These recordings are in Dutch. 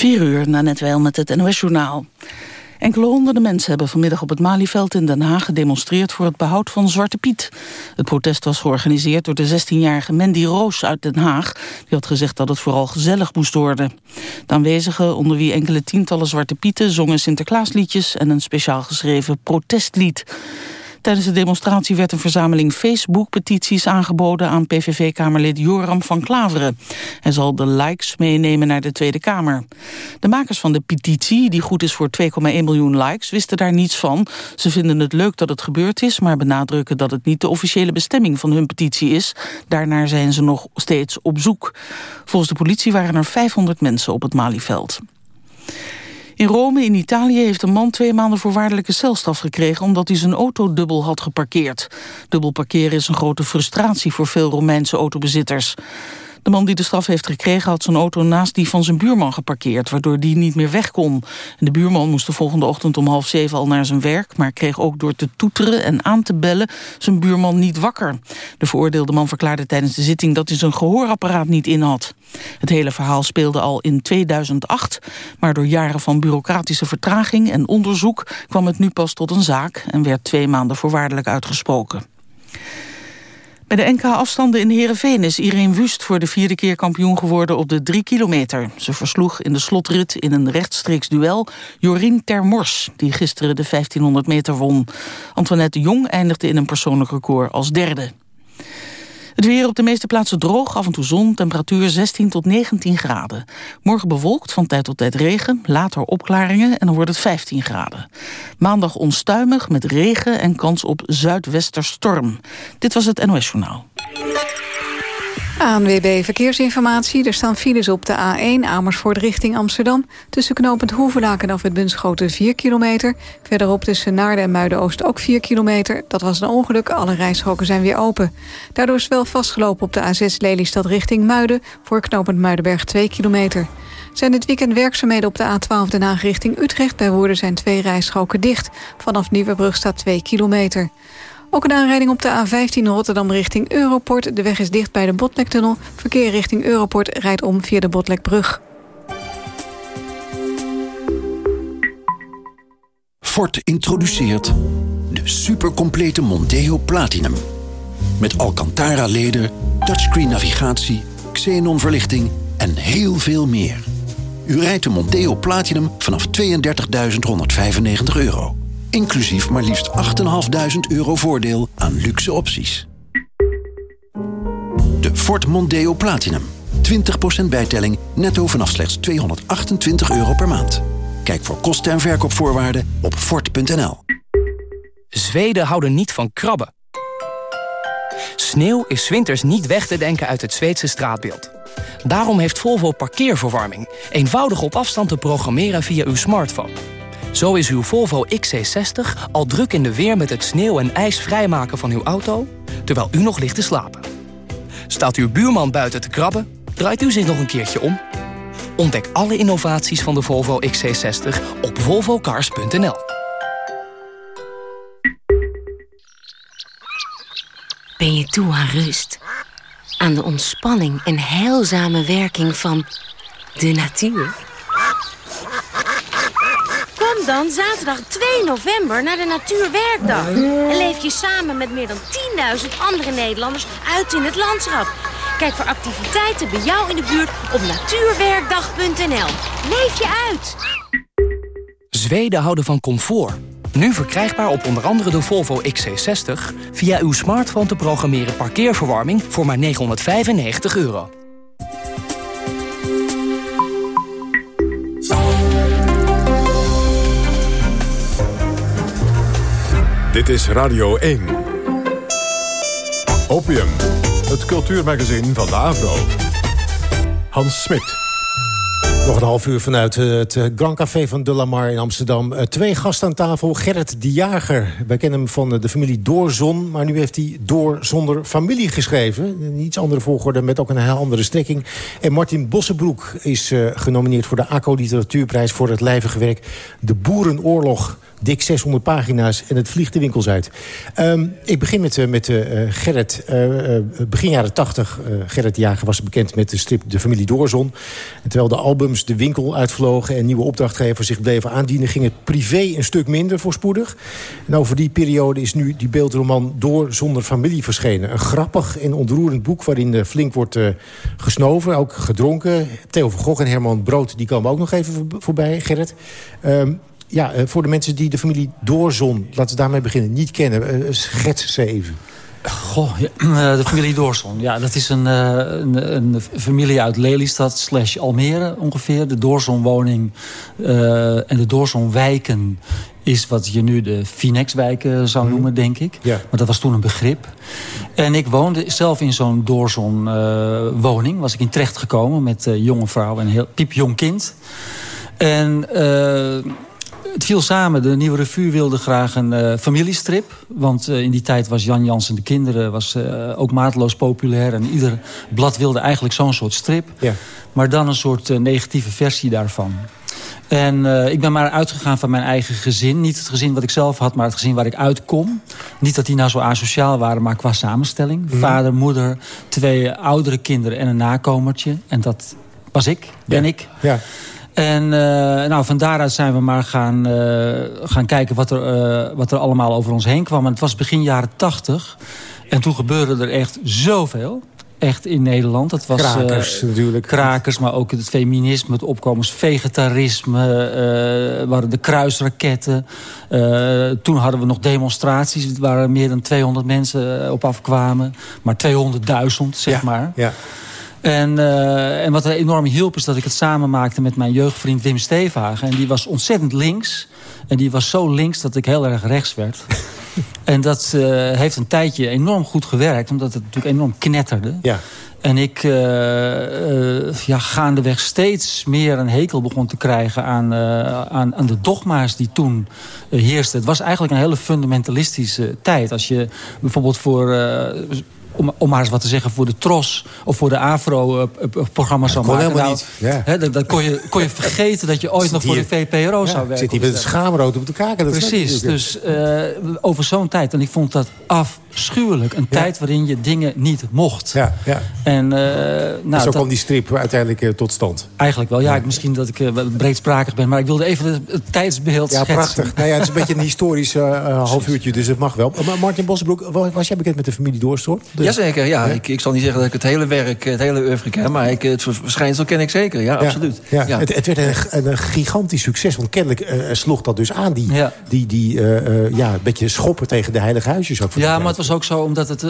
4 uur, na net wel met het NOS-journaal. Enkele honderden mensen hebben vanmiddag op het Malieveld in Den Haag gedemonstreerd voor het behoud van Zwarte Piet. Het protest was georganiseerd door de 16-jarige Mandy Roos uit Den Haag. Die had gezegd dat het vooral gezellig moest worden. De aanwezigen, onder wie enkele tientallen Zwarte Pieten, zongen Sinterklaasliedjes en een speciaal geschreven protestlied. Tijdens de demonstratie werd een verzameling Facebook-petities aangeboden aan PVV-kamerlid Joram van Klaveren. Hij zal de likes meenemen naar de Tweede Kamer. De makers van de petitie, die goed is voor 2,1 miljoen likes, wisten daar niets van. Ze vinden het leuk dat het gebeurd is, maar benadrukken dat het niet de officiële bestemming van hun petitie is. Daarnaar zijn ze nog steeds op zoek. Volgens de politie waren er 500 mensen op het Malieveld. In Rome in Italië heeft een man twee maanden voorwaardelijke celstraf gekregen... omdat hij zijn auto dubbel had geparkeerd. Dubbel parkeren is een grote frustratie voor veel Romeinse autobezitters. De man die de straf heeft gekregen had zijn auto naast die van zijn buurman geparkeerd, waardoor die niet meer weg kon. de buurman moest de volgende ochtend om half zeven al naar zijn werk, maar kreeg ook door te toeteren en aan te bellen zijn buurman niet wakker. De veroordeelde man verklaarde tijdens de zitting dat hij zijn gehoorapparaat niet in had. Het hele verhaal speelde al in 2008, maar door jaren van bureaucratische vertraging en onderzoek kwam het nu pas tot een zaak en werd twee maanden voorwaardelijk uitgesproken. Bij de NK-afstanden in Heerenveen is Irene Wust voor de vierde keer kampioen geworden op de drie kilometer. Ze versloeg in de slotrit in een rechtstreeks duel Jorien Termors, die gisteren de 1500 meter won. Antoinette Jong eindigde in een persoonlijk record als derde. Het weer op de meeste plaatsen droog, af en toe zon, temperatuur 16 tot 19 graden. Morgen bewolkt, van tijd tot tijd regen, later opklaringen en dan wordt het 15 graden. Maandag onstuimig met regen en kans op zuidwesterstorm. Dit was het NOS Journaal. ANWB Verkeersinformatie. Er staan files op de A1 Amersfoort richting Amsterdam. Tussen knooppunt Hoevelaak en af het Bunschoten 4 kilometer. Verderop tussen Naarden en Muiden-Oost ook 4 kilometer. Dat was een ongeluk, alle rijstroken zijn weer open. Daardoor is wel vastgelopen op de A6 Lelystad richting Muiden... voor knooppunt Muidenberg 2 kilometer. Zijn dit weekend werkzaamheden op de A12 Den Haag richting Utrecht. Bij Woerden zijn twee rijstroken dicht. Vanaf Nieuwebrug staat 2 kilometer. Ook een aanrijding op de A15 Rotterdam richting Europort. De weg is dicht bij de Botlektunnel. Verkeer richting Europort rijdt om via de Botlekbrug. Ford introduceert de supercomplete Monteo Platinum. Met Alcantara-leder, touchscreen navigatie, xenon verlichting en heel veel meer. U rijdt de Monteo Platinum vanaf 32.195 euro. Inclusief maar liefst 8.500 euro voordeel aan luxe opties. De Ford Mondeo Platinum. 20% bijtelling netto vanaf slechts 228 euro per maand. Kijk voor kosten en verkoopvoorwaarden op Ford.nl. Zweden houden niet van krabben. Sneeuw is winters niet weg te denken uit het Zweedse straatbeeld. Daarom heeft Volvo parkeerverwarming. Eenvoudig op afstand te programmeren via uw smartphone. Zo is uw Volvo XC60 al druk in de weer met het sneeuw en ijs vrijmaken van uw auto... terwijl u nog ligt te slapen. Staat uw buurman buiten te krabben, draait u zich nog een keertje om. Ontdek alle innovaties van de Volvo XC60 op volvocars.nl. Ben je toe aan rust? Aan de ontspanning en heilzame werking van de natuur? Dan zaterdag 2 november naar de Natuurwerkdag. En leef je samen met meer dan 10.000 andere Nederlanders uit in het landschap. Kijk voor activiteiten bij jou in de buurt op natuurwerkdag.nl. Leef je uit! Zweden houden van comfort. Nu verkrijgbaar op onder andere de Volvo XC60... via uw smartphone te programmeren parkeerverwarming voor maar 995 euro. Dit is Radio 1. Opium, het cultuurmagazin van de Avro. Hans Smit. Nog een half uur vanuit eh, het eh, Grand Café van De Lamar in Amsterdam. Eh, twee gasten aan tafel. Gerrit de Jager. Wij kennen hem van de familie Doorzon. Maar nu heeft hij Door zonder familie geschreven. Een iets andere volgorde met ook een heel andere strekking. En Martin Bossenbroek is genomineerd voor de ACO Literatuurprijs... voor het lijvige werk De Boerenoorlog dik 600 pagina's en het vliegt de winkels uit. Ehm, ik begin met, met Gerrit. begin jaren 80, Gerrit de Jager was bekend met de strip De Familie Doorzon. Terwijl de albums de winkel uitvlogen... en nieuwe opdrachtgevers zich bleven aandienen... ging het privé een stuk minder voorspoedig. En over die periode is nu die beeldroman Door zonder familie verschenen. Een grappig en ontroerend boek waarin flink wordt gesnoven, ook gedronken. Theo van Gogh en Herman Brood die komen ook nog even voorbij, Gerrit. Um, ja, voor de mensen die de familie Doorzon, laten we daarmee beginnen, niet kennen. schets ze even. Goh, ja, de familie Doorzon. Ja, dat is een, een, een, familie uit Lelystad slash Almere ongeveer. De Doorzonwoning uh, en de Doorzonwijken is wat je nu de Finex-wijken zou mhm. noemen, denk ik. Ja. Maar dat was toen een begrip. En ik woonde zelf in zo'n Doorzon-woning. was ik in terecht gekomen met uh, jonge vrouw en een heel piepjong kind. En het viel samen. De Nieuwe Revue wilde graag een uh, familiestrip. Want uh, in die tijd was Jan Jans en de Kinderen was, uh, ook maatloos populair. En ieder blad wilde eigenlijk zo'n soort strip. Ja. Maar dan een soort negatieve versie daarvan. En uh, ik ben maar uitgegaan van mijn eigen gezin. Niet het gezin wat ik zelf had, maar het gezin waar ik uitkom. Niet dat die nou zo asociaal waren, maar qua samenstelling. Mm Vader, moeder, twee oudere kinderen en een nakomertje. En dat was ik, ben ik. Ja. En uh, nou, van daaruit zijn we maar gaan, uh, gaan kijken wat er, wat er allemaal over ons heen kwam. En het was begin jaren tachtig. En toen gebeurde er echt zoveel echt in Nederland. Dat was, krakers uh, natuurlijk. Krakers, maar ook het feminisme, het opkomst, vegetarisme, uh, waren de kruisraketten. Uh, toen hadden we nog demonstraties waar meer dan 200 mensen op afkwamen. Maar 200.000, zeg maar. Ja. En, uh, en wat er enorm hielp is dat ik het samen maakte met mijn jeugdvriend Wim Stevenhagen. En die was ontzettend links. En die was zo links dat ik heel erg rechts werd. en dat uh, heeft een tijdje enorm goed gewerkt. Omdat het natuurlijk enorm knetterde. Ja. En ik uh, uh, ja, gaandeweg steeds meer een hekel begon te krijgen aan, uh, aan, aan de dogma's die toen heersten. Het was eigenlijk een hele fundamentalistische tijd. Als je bijvoorbeeld voor om, om maar eens wat te zeggen, voor de TROS of voor de AVRO-programma's zou maken. Nou, niet. Ja. dan, kon, je, kon je vergeten dat je ooit nog voor de VPRO zou werken. Zit hier met een schaamrood op de kaken. Dat Precies, dus uh, over zo'n tijd. En ik vond dat afschuwelijk. Een tijd waarin je dingen niet mocht. Ja, ja. En, uh, nou, zo kwam die strip uiteindelijk uh, tot stand. Eigenlijk wel. Ja, ik, misschien dat ik uh, breedsprakig ben. Maar ik wilde even het, het tijdsbeeld Ja, prachtig. nou ja, het is een beetje een historisch half uurtje. Dus het mag wel. Maar Martin Bosbroek, was jij bekend met de familie Doorstoor? Jazeker, ja. Ik, ik zal niet zeggen dat ik het hele werk, het hele oeuvre ken... maar ik, het verschijnsel ken ik zeker, ja, absoluut. Ja. ja. Het, het, werd een, een, gigantisch succes, want kennelijk uh, sloeg dat dus aan... die, die, die uh, ja, een beetje schoppen tegen de heilige huisjes. Ook ja, maar het was ook zo, omdat het,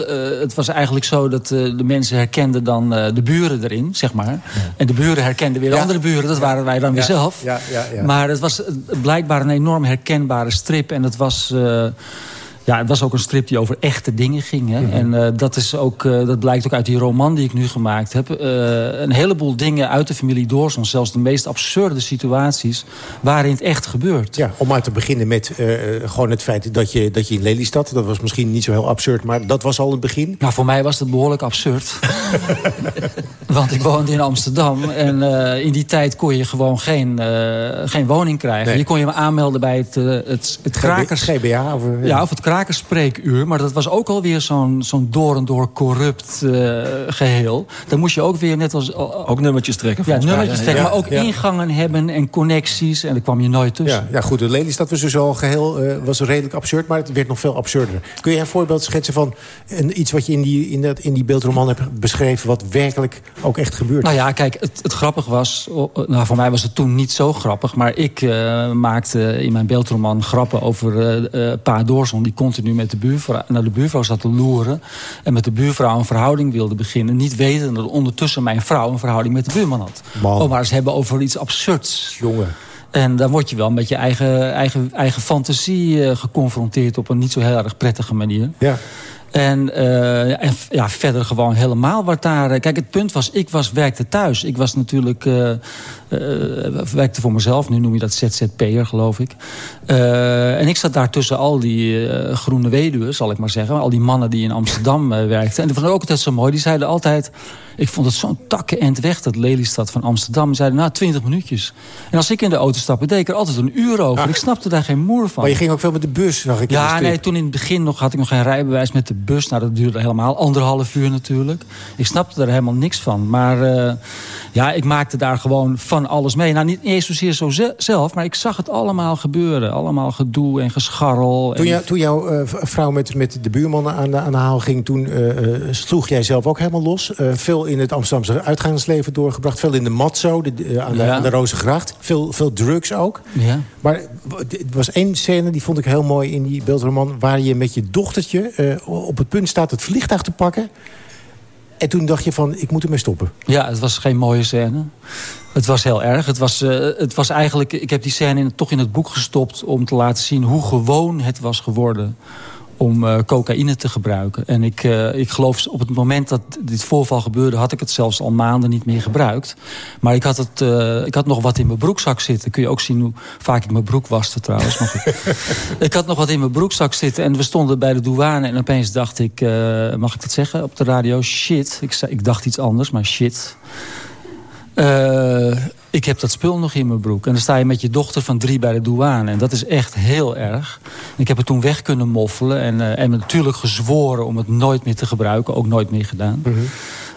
het was eigenlijk zo... dat de mensen herkenden dan de buren erin, zeg maar. En de buren herkenden weer de andere buren, dat waren wij dan weer zelf. Maar het was blijkbaar een enorm herkenbare strip en het was... Ja, het was ook een strip die over echte dingen ging. Hè? Mhm. En uh, dat, is ook, uh, dat blijkt ook uit die roman die ik nu gemaakt heb. Uh, een heleboel dingen uit de familie Doorzon. Zelfs de meest absurde situaties waarin het echt gebeurt. Ja, om maar te beginnen met gewoon het feit dat je, dat je in Lelystad... dat was misschien niet zo heel absurd, maar dat was al het begin. Nou, voor mij was het behoorlijk absurd. Want ik woonde in Amsterdam. En in die tijd kon je gewoon geen, geen woning krijgen. Je kon je aanmelden bij het, het, het krakers... GBA? Of, ja. ja, of het krakenspreekuur. Maar dat was ook alweer zo'n zo'n door en door corrupt uh, geheel. Dan moest je ook weer net als... ook nummertjes trekken. Ja, nummertjes trekken. maar ook ingangen hebben en connecties. En daar kwam je nooit tussen. Ja, ja goed, de Lelystad was dus al geheel uh, was redelijk absurd. Maar het werd nog veel absurder. Kun je een voorbeeld schetsen van een, iets wat je in die, in, dat, in die beeldroman hebt beschreven... wat werkelijk ook echt gebeurt? Nou ja, kijk, het, het grappig was... Nou, voor mij was het toen niet zo grappig. Maar ik uh, maakte in mijn beeldroman grappen over Pa Doorzon... die continu met de buurvrouw, naar de buurvrouw zat te loeren... en met de buurvrouw een verhouding wilde beginnen... niet wetende dat ondertussen mijn vrouw een verhouding met de buurman had. Man. Om maar eens hebben over iets absurds. Jongen. En dan word je wel met je eigen, eigen, eigen fantasie uh, geconfronteerd... op een niet zo heel erg prettige manier. Ja. En, uh, en ja, verder gewoon helemaal wat daar... Kijk, het punt was, ik was, werkte thuis. Ik was natuurlijk uh, werkte voor mezelf, nu noem je dat ZZP'er geloof ik. en ik zat daar tussen al die groene weduwen, zal ik maar zeggen. Al die mannen die in Amsterdam werkten. En dat vond ik ook altijd zo mooi. Die zeiden altijd... Ik vond het zo'n takken end weg, dat Lelystad van Amsterdam. Die zeiden, nou, 20 minuutjes. En als ik in de auto stapte, deed ik er altijd een uur over. Ik snapte daar geen moer van. Maar je ging ook veel met de bus, zag ik Ja, nee, toen in het begin nog had ik nog geen rijbewijs met de bus. Nou, dat duurde helemaal anderhalf uur natuurlijk. Ik snapte er helemaal niks van. Maar uh, ja, ik maakte daar gewoon van alles mee. Nou, niet eens zozeer zo zelf, maar ik zag het allemaal gebeuren. Allemaal gedoe en gescharrel. Toen, jou, toen jouw uh, vrouw met, met de buurman aan de, aan de haal ging... toen uh, sloeg jij zelf ook helemaal los. veel in het Amsterdamse uitgaansleven doorgebracht. Veel in de Matzo, de, aan, de, ja. aan de Rozengracht. Veel, veel drugs ook. Ja. Maar er was één scène, die vond ik heel mooi in die beeldroman... waar je met je dochtertje op het punt staat het vliegtuig te pakken... En toen dacht je van, ik moet ermee stoppen. Ja, het was geen mooie scène. Het was heel erg. Het was, uh, het was eigenlijk, ik heb die scène toch in het boek gestopt... om te laten zien hoe gewoon het was geworden om uh, cocaïne te gebruiken. En ik, uh, ik geloof op het moment dat dit voorval gebeurde... had ik het zelfs al maanden niet meer gebruikt. Maar ik had, het, uh, ik had nog wat in mijn broekzak zitten. Kun je ook zien hoe vaak ik mijn broek waste trouwens. Maar ik had nog wat in mijn broekzak zitten. En we stonden bij de douane. En opeens dacht ik, mag ik dat zeggen op de radio? Shit. Ik, ik dacht iets anders, maar shit. Uh, ik heb dat spul nog in mijn broek. En dan sta je met je dochter van drie bij de douane. En dat is echt heel erg. Ik heb het toen weg kunnen moffelen. En, uh, en natuurlijk gezworen om het nooit meer te gebruiken. Ook nooit meer gedaan. Mm -hmm.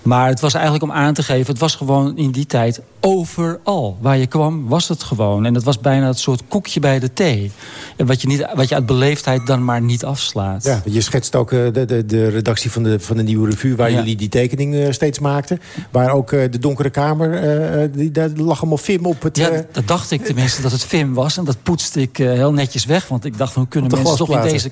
Maar het was eigenlijk om aan te geven... het was gewoon in die tijd overal. Waar je kwam, was het gewoon. En het was bijna het soort koekje bij de thee. En wat je, niet, wat je uit beleefdheid dan maar niet afslaat. Ja, je schetst ook uh, de, de, de redactie van de, van de Nieuwe Revue... waar ja. jullie die tekening uh, steeds maakten. Waar ook uh, de donkere kamer, die, daar lag allemaal film op. Het, ja, dat dacht ik tenminste dat het film was. En dat poetste ik heel netjes weg. Want ik dacht, hoe kunnen mensen toch in deze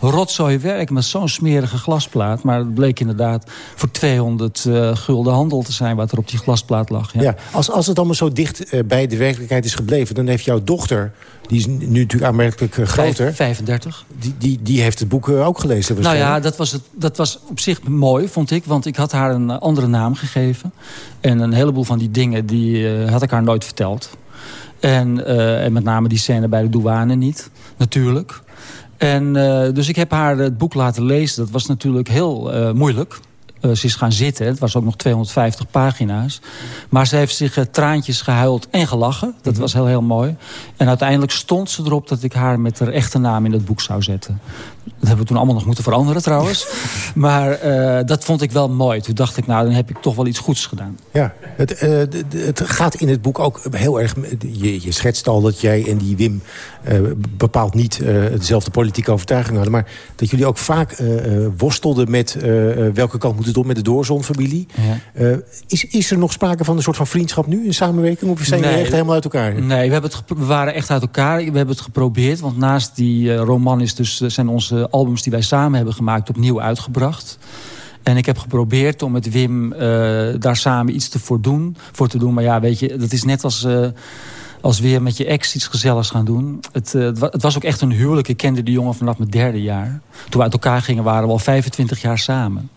rotzooi werken met zo'n smerige glasplaat. Maar het bleek inderdaad voor 200 uh, gulden handel te zijn... wat er op die glasplaat lag. Ja. ja als, als het allemaal zo dicht uh, bij de werkelijkheid is gebleven... dan heeft jouw dochter, die is nu natuurlijk aanmerkelijk uh, groter... 35. Die, die, die heeft het boek ook gelezen Nou ja, dat was, het, dat was op zich mooi, vond ik. Want ik had haar een andere naam gegeven. En een heleboel van die dingen die, had ik haar nooit verteld. En, en met name die scène bij de douane niet, natuurlijk. En uh, dus ik heb haar het boek laten lezen. Dat was natuurlijk heel uh, moeilijk. Uh, ze is gaan zitten. Het was ook nog 250 pagina's. Maar ze heeft zich uh, traantjes gehuild en gelachen. Dat was heel, heel mooi. En uiteindelijk stond ze erop dat ik haar met haar echte naam in het boek zou zetten. Dat hebben we toen allemaal nog moeten veranderen trouwens. maar uh, dat vond ik wel mooi. Toen dacht ik, nou, dan heb ik toch wel iets goeds gedaan. Ja, het, uh, het gaat in het boek ook heel erg... Je, je schetst al dat jij en die Wim uh, bepaald niet dezelfde politieke overtuiging hadden... maar dat jullie ook vaak worstelden met welke kant moet het op met de Doorzon-familie. Ja. is, is er nog sprake van een soort van vriendschap nu, in samenwerking? Of zijn jullie echt helemaal uit elkaar? Nee, we, hebben het we waren echt uit elkaar. We hebben het geprobeerd, want naast die roman is dus, zijn onze albums die wij samen hebben gemaakt opnieuw uitgebracht. En ik heb geprobeerd om met Wim uh, daar samen iets te voor, voor te doen. Maar ja, weet je, dat is net als, uh, als weer met je ex iets gezelligs gaan doen. Het, uh, het was ook echt een huwelijk. Ik kende die jongen vanaf mijn derde jaar. Toen we uit elkaar gingen waren we al 25 jaar samen.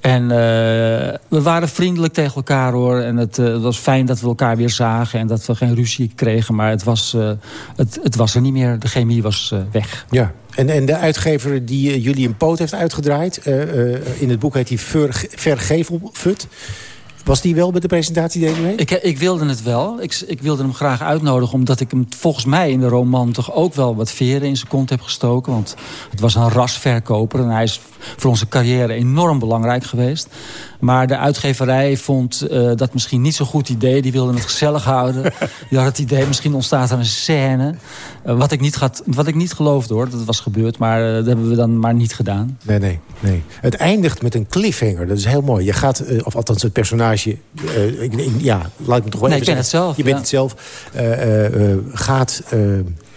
En uh, we waren vriendelijk tegen elkaar hoor. En het, uh, het, was fijn dat we elkaar weer zagen. En dat we geen ruzie kregen. Maar het was, het, het was er niet meer. De chemie was weg. Ja. En, en de uitgever die jullie een poot heeft uitgedraaid... in het boek heet hij Ver, Vergevelfut... Was die wel bij de presentatie deze week? Ik, ik wilde het wel. Ik, ik, wilde hem graag uitnodigen... omdat ik hem volgens mij in de roman toch ook wel wat veren in zijn kont heb gestoken. Want het was een rasverkoper en hij is voor onze carrière enorm belangrijk geweest. Maar de uitgeverij vond uh, dat misschien niet zo'n goed idee. Die wilde het gezellig houden. Die had het idee, misschien ontstaat er een scène. Uh, wat, ik niet gaat, wat ik niet geloofde hoor, dat was gebeurd. Maar uh, dat hebben we dan maar niet gedaan. Nee, nee, nee. Het eindigt met een cliffhanger. Dat is heel mooi. Je gaat, of althans het personage... ja, laat me toch wel nee, even ik ben het zelf. Je bent ja. het zelf. gaat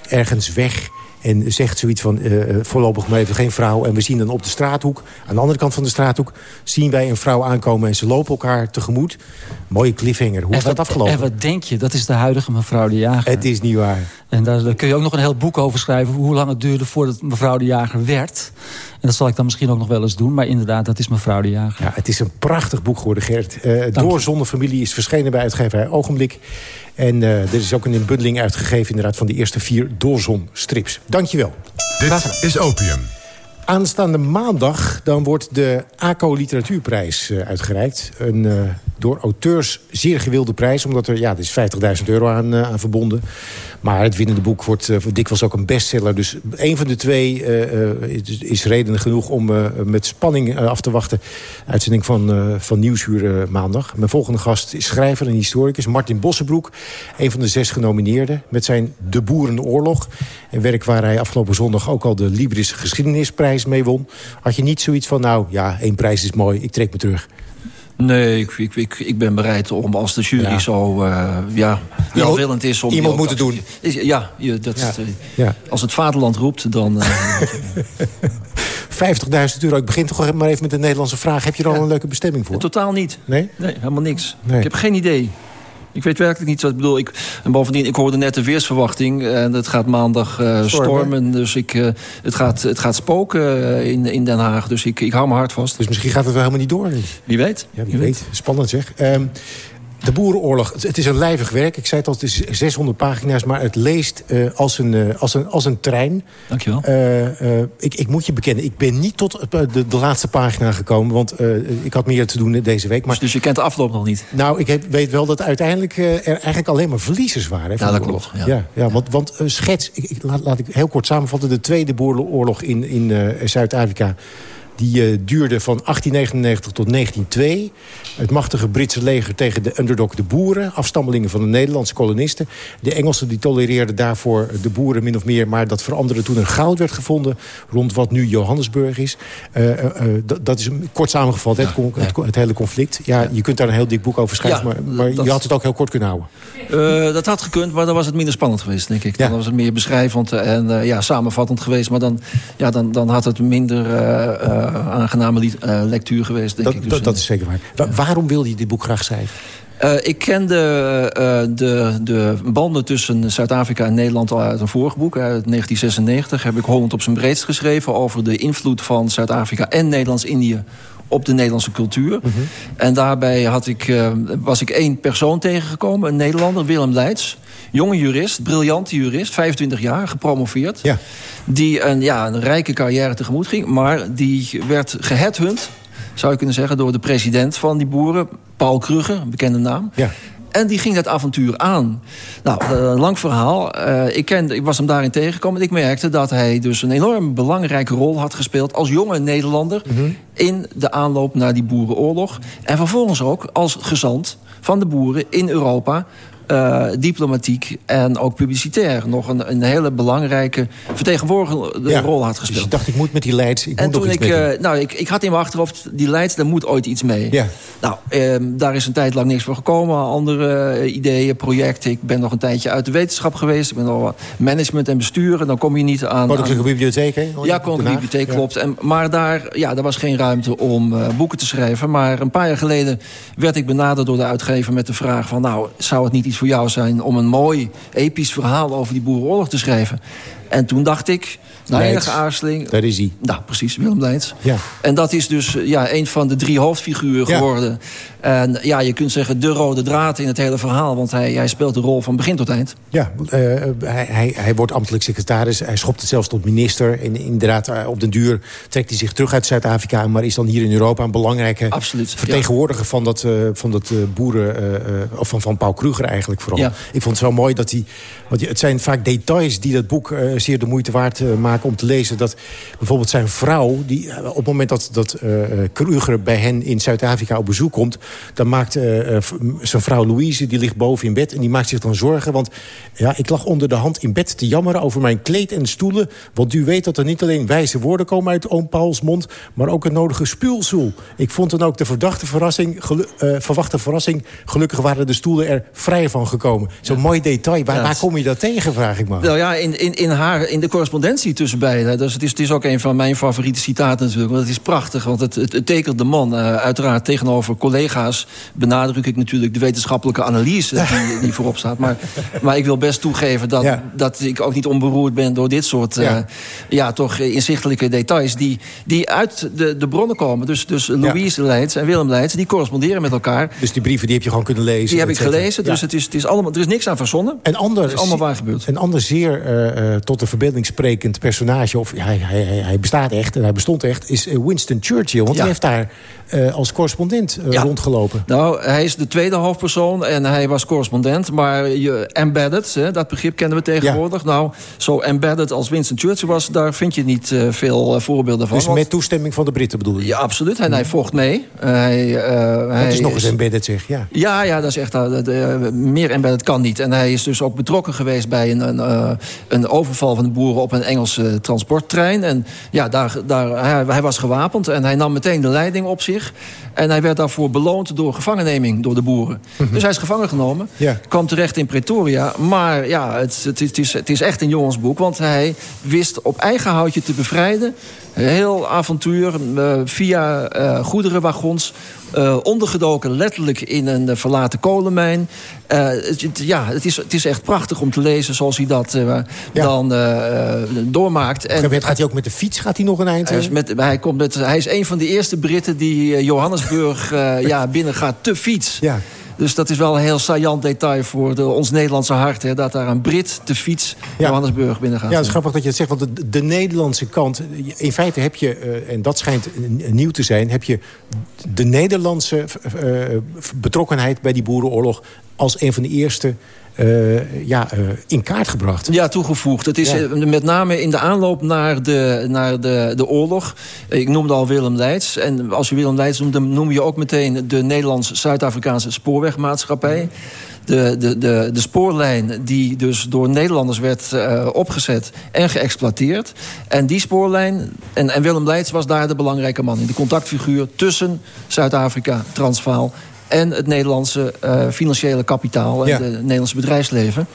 ergens weg en zegt zoiets van, uh, voorlopig maar even geen vrouw. En we zien dan op de straathoek, aan de andere kant van de straathoek... zien wij een vrouw aankomen en ze lopen elkaar tegemoet. Mooie cliffhanger. Hoe is dat afgelopen? En wat denk je? Dat is de huidige mevrouw de Jager. Het is niet waar. En daar, daar kun je ook nog een heel boek over schrijven... hoe lang het duurde voordat mevrouw de Jager werd. En dat zal ik dan misschien ook nog wel eens doen. Maar inderdaad, dat is mevrouw de Jager. Ja, het is een prachtig boek geworden, Gert. Uh, Door Zonder Familie is verschenen bij uitgeverij Ogenblik. En er is ook een bundeling uitgegeven inderdaad van de eerste vier Doorzon-strips. Dankjewel. Dit is Opium. Aanstaande maandag dan wordt de ACO Literatuurprijs uh, uitgereikt. Een uh, door auteurs zeer gewilde prijs. Omdat er, ja, er is 50.000 euro aan, uh, aan verbonden. Maar het winnende boek wordt dikwijls ook een bestseller. Dus een van de twee is, is, reden genoeg om met spanning af te wachten. Uitzending van, van Nieuwsuur maandag. Mijn volgende gast is schrijver en historicus Martin Bossenbroek. Een van de zes genomineerden met zijn De Boerenoorlog. Een werk waar hij afgelopen zondag ook al de Libris Geschiedenisprijs mee won. Had je niet zoiets van, nou ja, één prijs is mooi, ik trek me terug. Nee, ik, ik, ik, ik, ben bereid om als de jury ja. zo uh, ja, welwillend is... om Iemand moet het doen. Ja, je, dat, ja. ja. als het vaderland roept, dan... Uh, 50.000 euro. Ik begin toch maar even met de Nederlandse vraag. Heb je er al een leuke bestemming voor? Totaal niet. Nee? Nee, helemaal niks. Nee. Ik heb geen idee. Ik weet werkelijk niet wat ik bedoel. Ik, en bovendien, ik hoorde net de weersverwachting. En het gaat maandag uh, stormen. Dus ik, uh, het, gaat, het gaat spoken in, in Den Haag. Dus ik, ik hou mijn hart vast. Dus misschien gaat het wel helemaal niet door. Wie weet. Ja, wie, wie weet. weet. Spannend zeg. Um, de Boerenoorlog, het is een lijvig werk. Ik zei het al, het is 600 pagina's, maar het leest uh, als, een, uh, als, een, als een trein. Dankjewel. Uh, ik, ik moet je bekennen, ik ben niet tot de, de laatste pagina gekomen... want ik had meer te doen deze week. Maar, dus, dus je kent de afloop nog niet? Nou, ik heb, weet wel dat uiteindelijk er eigenlijk alleen maar verliezers waren. Hè, ja, dat klopt. Ja, ja, ja want, want schets, ik, ik, laat, laat, ik heel kort samenvatten... de Tweede Boerenoorlog in, in Zuid-Afrika die uh, duurde van 1899 tot 1902. Het machtige Britse leger tegen de underdog de boeren. Afstammelingen van de Nederlandse kolonisten. De Engelsen die tolereerden daarvoor de boeren min of meer. Maar dat veranderde toen er goud werd gevonden. Rond wat nu Johannesburg is. Uh, uh, dat is kort samengevat, ja, het, het, het, hele conflict. Ja, je kunt daar een heel dik boek over schrijven. maar, maar je had het ook heel kort kunnen houden. dat had gekund, maar dan was het minder spannend geweest, denk ik. Dan was het meer beschrijvend en ja, samenvattend geweest. Maar dan, ja, dan, dan had het minder aangename uh, lectuur geweest, denk dat, ik. Dus, dat, dat, is zeker waar. Waarom wilde je dit boek graag schrijven? Uh, ik kende uh, de, de banden tussen Zuid-Afrika en Nederland al uit een vorig boek. Uit 1996 heb ik Holland op zijn breedst geschreven... over de invloed van Zuid-Afrika en Nederlands-Indië op de Nederlandse cultuur. Mm -hmm. En daarbij had ik, uh, was ik één persoon tegengekomen, een Nederlander, Willem Leids. Jonge jurist, briljante jurist, 25 jaar, gepromoveerd. Ja. Die een, ja, een rijke carrière tegemoet ging, maar die werd geheadhunt... zou je kunnen zeggen, door de president van die boeren, Paul Kruger, een bekende naam. Ja. En die ging dat avontuur aan. Nou, een lang verhaal. Uh, ik, kende, ik was hem daarin tegengekomen. En ik merkte dat hij dus een enorm belangrijke rol had gespeeld... als jonge Nederlander mm -hmm. in de aanloop naar die boerenoorlog. En vervolgens ook als gezant van de boeren in Europa... Uh, diplomatiek en ook publicitair... nog een, een hele belangrijke vertegenwoordigende ja, rol had gespeeld. Dus je dacht, ik moet met die Leids, ik en moet toen ik, uh, nou, ik, ik had in mijn achterhoofd, die Leids, daar moet ooit iets mee. Ja. Nou, uh, daar is een tijd lang niks voor gekomen. Andere ideeën, projecten. Ik ben nog een tijdje uit de wetenschap geweest. Ik ben nog management en bestuur. En dan kom je niet aan... Koninklijke Bibliotheek, hè? Ja, Koninklijke Bibliotheek, ja. klopt. En, maar daar, ja, daar was geen ruimte om boeken te schrijven. Maar een paar jaar geleden werd ik benaderd door de uitgever... met de vraag van, nou, zou het niet iets jou zijn... om een mooi, episch verhaal over die boerenoorlog te schrijven. En toen dacht ik, na enige aarzeling... Dat is hij. Nou, precies, Willem Leids. Ja. En dat is dus ja, een van de drie hoofdfiguren ja. geworden. En ja, je kunt zeggen de rode draad in het hele verhaal. Want hij, hij speelt de rol van begin tot eind. Ja, uh, hij, hij, hij wordt ambtelijk secretaris. Hij schopt het zelfs tot minister. En inderdaad, uh, op den duur trekt hij zich terug uit Zuid-Afrika... maar is dan hier in Europa een belangrijke Absoluut, vertegenwoordiger... Ja. van dat, uh, van dat boeren... of van, van Paul Kruger eigenlijk vooral. Ja. Ik vond het zo mooi dat hij... Want het zijn vaak details die dat boek zeer de moeite waard maken om te lezen. Dat bijvoorbeeld zijn vrouw, die, op het moment dat, dat Kruger bij hen in Zuid-Afrika op bezoek komt... dan maakt uh, zijn vrouw Louise, die ligt boven in bed... en die maakt zich dan zorgen, want ja, ik lag onder de hand in bed te jammeren... over mijn kleed en stoelen, want u weet dat er niet alleen wijze woorden komen uit oom Pauls mond... maar ook een nodige spuulzoel. Ik vond dan ook de verdachte verrassing, uh, verwachte verrassing... gelukkig waren de stoelen er vrij van gekomen. Zo'n ja. mooi detail, waar, ja, waar kom je dat tegen, vraag ik me Nou ja, in, in, in haar in de correspondentie tussen beiden... Dus het, is, het is ook een van mijn favoriete citaten natuurlijk... want het is prachtig, want het, het, tekent de man. Uh, uiteraard tegenover collega's benadruk ik natuurlijk... de wetenschappelijke analyse die, die voorop staat. Maar, maar ik wil best toegeven dat, dat ik ook niet onberoerd ben... door dit soort ja. ja toch inzichtelijke details... die, die uit de, de bronnen komen. Dus, dus Louise ja. Leids en Willem Leids, die corresponderen met elkaar. Dus die brieven die heb je gewoon kunnen lezen? Die heb ik gelezen, dus het is, het is allemaal, er is niks aan verzonnen. En ander, het is allemaal waar gebeurd. Een ander zeer uh, tot de verbeelding sprekend personage... of hij, hij, hij bestaat echt en hij bestond echt... is eh, Winston Churchill, want hij heeft daar uh, als correspondent uh, rondgelopen. Nou, hij is de tweede hoofdpersoon en hij was correspondent. Maar je embedded, hè, dat begrip kennen we tegenwoordig. Nou, zo embedded als Winston Churchill was... daar vind je niet uh, veel voorbeelden van. Dus met toestemming van de Britten bedoel je? Ja, absoluut. En hij vocht mee. hij, hij is nog eens embedded, zeg. Ja, ja, ja dat is echt... meer embedded kan niet. En hij is dus ook betrokken geweest bij een, een, een overval van de boeren... op een Engelse transporttrein. En ja, daar, daar, hij, hij was gewapend en hij nam meteen de leiding op zich. En hij werd daarvoor beloond door gevangenneming door de boeren. Mhm. Dus hij is gevangen genomen. Kwam terecht in Pretoria. Maar ja, het, het, het, is, het is echt een jongensboek. Want hij wist op eigen houtje te bevrijden. Heel avontuur uh, via uh, goederenwagons. Uh, ondergedoken letterlijk in een verlaten kolenmijn. Het, ja, het is, het is echt prachtig om te lezen zoals hij dat dan doormaakt. En gaat hij ook met de fiets? Gaat hij nog een eind? Hij is, met, hij, komt met, hij is een van de eerste Britten die Johannesburg ja, binnen gaat te fiets. Ja. Dus dat is wel een heel saillant detail voor de, ons Nederlandse hart. Hè, dat daar een Brit te fiets Johannesburg binnen gaat. Ja, het is grappig dat je het zegt. Want de, de Nederlandse kant... In feite heb je, uh, en dat schijnt nieuw te zijn... heb je de Nederlandse uh, betrokkenheid bij die boerenoorlog... als een van de eerste uh, ja, uh, in kaart gebracht. Ja, toegevoegd. Het is ja. met name in de aanloop naar de, naar de, de oorlog. Ik noemde al Willem Leids. En als je Willem Leids noemt, dan noem je ook meteen... de Nederlands-Zuid-Afrikaanse spoorwegmaatschappij. De, de, de, de spoorlijn die dus door Nederlanders werd uh, opgezet en geëxploiteerd. En die spoorlijn, en, en Willem Leids was daar de belangrijke man in. De contactfiguur tussen Zuid-Afrika, Transvaal en het Nederlandse uh, financiële kapitaal... en ja. het Nederlandse bedrijfsleven.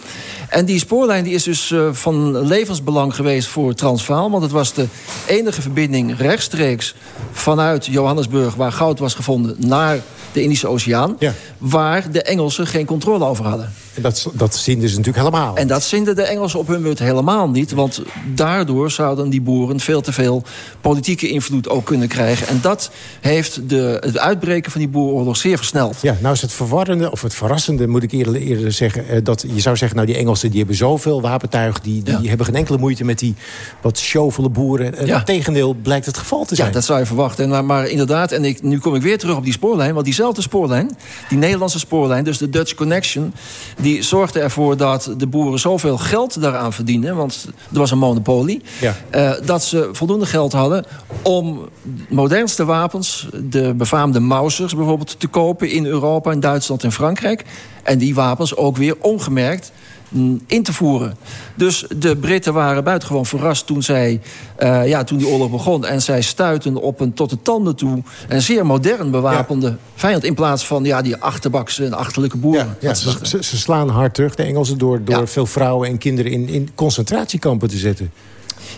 En die spoorlijn die is dus uh, van levensbelang geweest voor Transvaal... want het was de enige verbinding rechtstreeks vanuit Johannesburg... waar goud was gevonden, naar de Indische Oceaan... Ja. waar de Engelsen geen controle over hadden. En dat, dat zinden ze natuurlijk helemaal. En dat zinden de Engelsen op hun beurt helemaal niet. Want daardoor zouden die boeren veel te veel politieke invloed ook kunnen krijgen. En dat heeft de, het uitbreken van die boerenoorlog zeer versneld. Ja, nou is het verwarrende, of het verrassende moet ik eerder, eerder zeggen... Eh, dat je zou zeggen, nou die Engelsen die hebben zoveel wapentuig... die, die ja. hebben geen enkele moeite met die wat showvolle boeren. En ja. tegendeel blijkt het geval te zijn. Ja, dat zou je verwachten. Maar, maar inderdaad, en ik, nu kom ik weer terug op die spoorlijn... want diezelfde spoorlijn, die Nederlandse spoorlijn... dus de Dutch Connection die zorgde ervoor dat de boeren zoveel geld daaraan verdienden... want er was een monopolie... Ja. Uh, dat ze voldoende geld hadden om modernste wapens... de befaamde Mausers bijvoorbeeld te kopen in Europa, in Duitsland en Frankrijk. En die wapens ook weer ongemerkt in te voeren. Dus de Britten waren buitengewoon verrast toen, zij, uh, ja, toen die oorlog begon. En zij stuiten op een tot de tanden toe een zeer modern bewapende ja. vijand... in plaats van ja, die achterbakse en achterlijke boeren. Ja, ja ze, ze, ze, slaan hard terug, de Engelsen... door, door veel vrouwen en kinderen in, in concentratiekampen te zetten.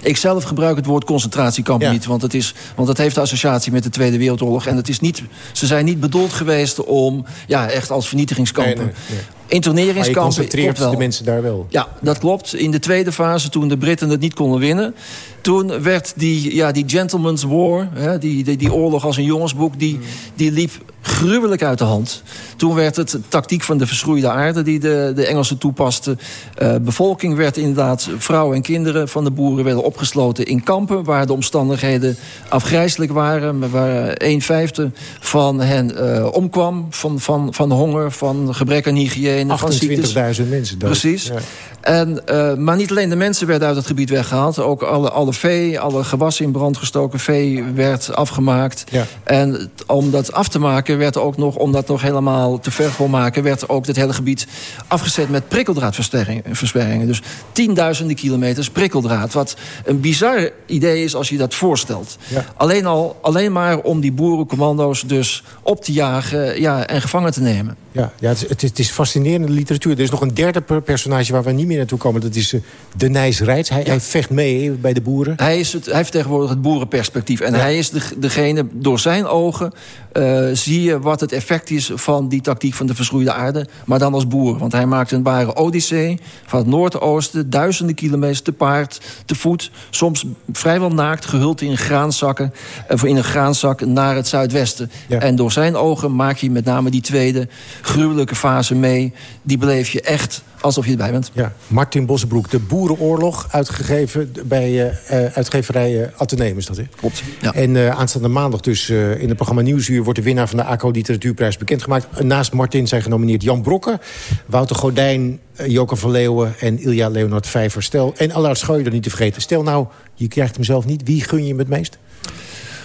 Ik zelf gebruik het woord concentratiekamp ja. niet. Want het, is, want het heeft associatie met de Tweede Wereldoorlog. En het is niet, ze zijn niet bedoeld geweest om ja, echt als vernietigingskampen. Nee, nee, nee. Interneringskampen. Maar je concentreert de mensen daar wel. Ja, dat klopt. In de tweede fase, toen de Britten het niet konden winnen... toen werd die, ja, die Gentleman's War, hè, die, die, die oorlog als een jongensboek... Die, die liep gruwelijk uit de hand. Toen werd het tactiek van de verschroeide aarde die de, de Engelsen toepasten. Uh, bevolking werd inderdaad, vrouwen en kinderen van de boeren... werden opgesloten in kampen waar de omstandigheden afgrijzelijk waren... waar een vijfde van hen uh, omkwam van, van, van honger, van gebrek aan hygiëne 28.000 mensen dood. Precies. Ja. En, uh, maar niet alleen de mensen werden uit het gebied weggehaald. Ook alle, alle vee, alle gewassen in brand gestoken vee werd afgemaakt. Ja. En om dat af te maken werd ook nog, om dat nog helemaal te ver voor maken... werd ook het hele gebied afgezet met prikkeldraadversperringen. Dus tienduizenden kilometers prikkeldraad. Wat een bizar idee is als je dat voorstelt. Ja. Alleen, al, alleen maar om die boerencommando's dus op te jagen ja, en gevangen te nemen. Ja, ja het, is, het is fascinerende literatuur. Er is nog een derde personage waar we niet meer naartoe komen. Dat is uh, de Nijs Rijts. Hij, hij, vecht mee bij de boeren. Hij, is het, hij heeft tegenwoordig het boerenperspectief. En hij is de, degene, door zijn ogen uh, zie je wat het effect is... van die tactiek van de verschroeide aarde. Maar dan als boer. Want hij maakt een ware odyssee van het noordoosten... duizenden kilometers te paard, te voet. Soms vrijwel naakt, gehuld in graanzakken. Uh, in een graanzak naar het zuidwesten. Ja. En door zijn ogen maak je met name die tweede gruwelijke fase mee. Die beleef je echt alsof je erbij bent. Ja, Martin Bossenbroek, de Boerenoorlog, uitgegeven bij uh, uitgeverij uh, Atheneum is dat, hè? Klopt, ja. En uh, aanstaande maandag dus in het programma Nieuwsuur... wordt de winnaar van de ACO Literatuurprijs bekendgemaakt. Naast Martin zijn genomineerd Jan Brokken, Wouter Gordijn... Joker van Leeuwen en Ilja Leonard Vijver. Stel, en Allard Scheuder niet te vergeten. Stel nou, je krijgt hem zelf niet. Wie gun je hem het meest?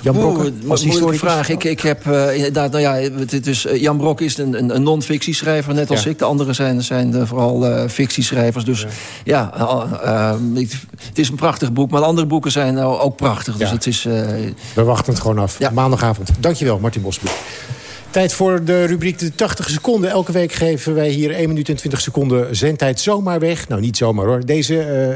Jan Brok, als historicus? vraag. Ik, ik heb uh, inderdaad, nou ja, het is, uh, Jan Brok is een, een, non-fictieschrijver, net als ja. ik. De anderen zijn, zijn de, vooral uh, fictieschrijvers. Dus ja, het is een prachtig boek. Maar de andere boeken zijn ook prachtig. Dus het is, We wachten het gewoon af. Maandagavond. Dankjewel, Martin Bosboek. Tijd voor de rubriek de 80 seconden. Elke week geven wij hier 1 minuut en 20 seconden zendtijd zomaar weg. Nou, niet zomaar hoor. Deze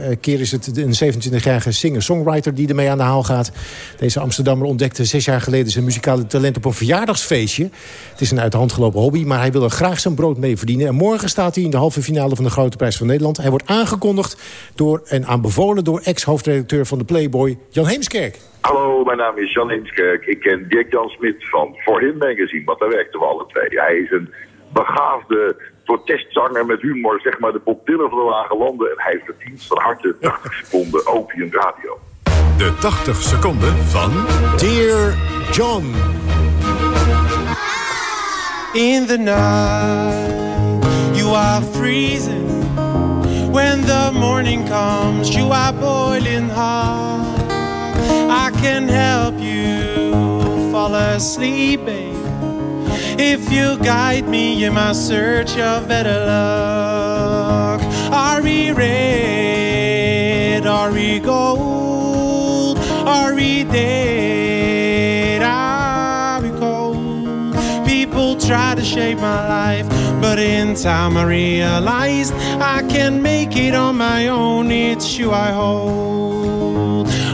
uh, keer is het een 27-jarige singer-songwriter die ermee aan de haal gaat. Deze Amsterdammer ontdekte zes jaar geleden zijn muzikale talent op een verjaardagsfeestje. Het is een uit de hand gelopen hobby, maar hij wil er graag zijn brood mee verdienen. En morgen staat hij in de halve finale van de Grote Prijs van Nederland. Hij wordt aangekondigd door en aanbevolen door ex-hoofdredacteur van de Playboy, Jan Heemskerk. Hallo, mijn naam is Jan Inskerk. Ik ken Dirk Jan Smit van For Him Magazine, want daar werkten we alle twee. Hij is een begaafde protestzanger met humor, zeg maar de Bob Dylan van de Lage Landen. En hij verdient van harte 80 seconden Opium Radio. De 80 seconden van... Dear John. In the night, you are freezing. When the morning comes, you are boiling hot. I can help you fall asleep, babe. If you guide me in my search of better luck. Are we red? Are we gold? Are we dead? Are we cold? People try to shape my life, but in time I realized I can make it on my own. It's you I hold.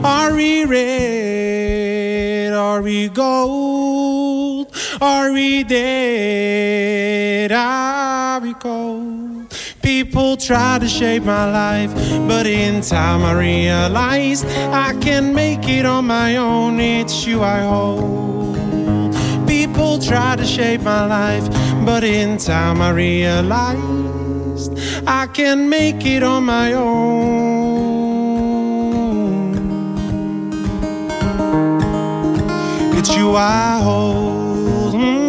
Are we red? Are we gold? Are we dead? Are we cold? People try to shape my life, but in time I realized I can make it on my own. It's you I hold. People try to shape my life, but in time I realized I can make it on my own. Mm.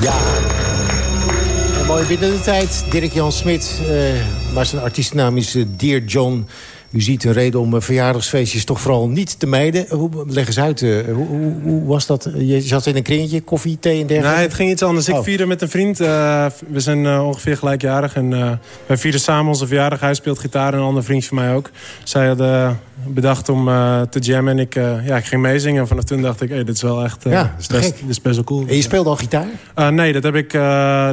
Ja. En mooi binnen de tijd. Dirk Jan Smit, uh, maar zijn artiestennaam is uh, Dear John. U ziet een reden om verjaardagsfeestjes toch vooral niet te mijden. Hoe, leg eens uit, uh, hoe, hoe, hoe, was dat? Je zat in een kringetje, koffie, thee en dergelijke? Nee, het ging iets anders. Ik oh. vierde met een vriend. Uh, we zijn uh, ongeveer gelijkjarig. En wij vierden samen onze verjaardag. Hij speelt gitaar en een ander vriendje van mij ook. Zij hadden bedacht om te jammen. En ik, ja, ik ging meezingen. En vanaf toen dacht ik, hey, dit is wel echt ja, is best, dit is best wel cool. En je speelde al gitaar? nee, dat, heb ik,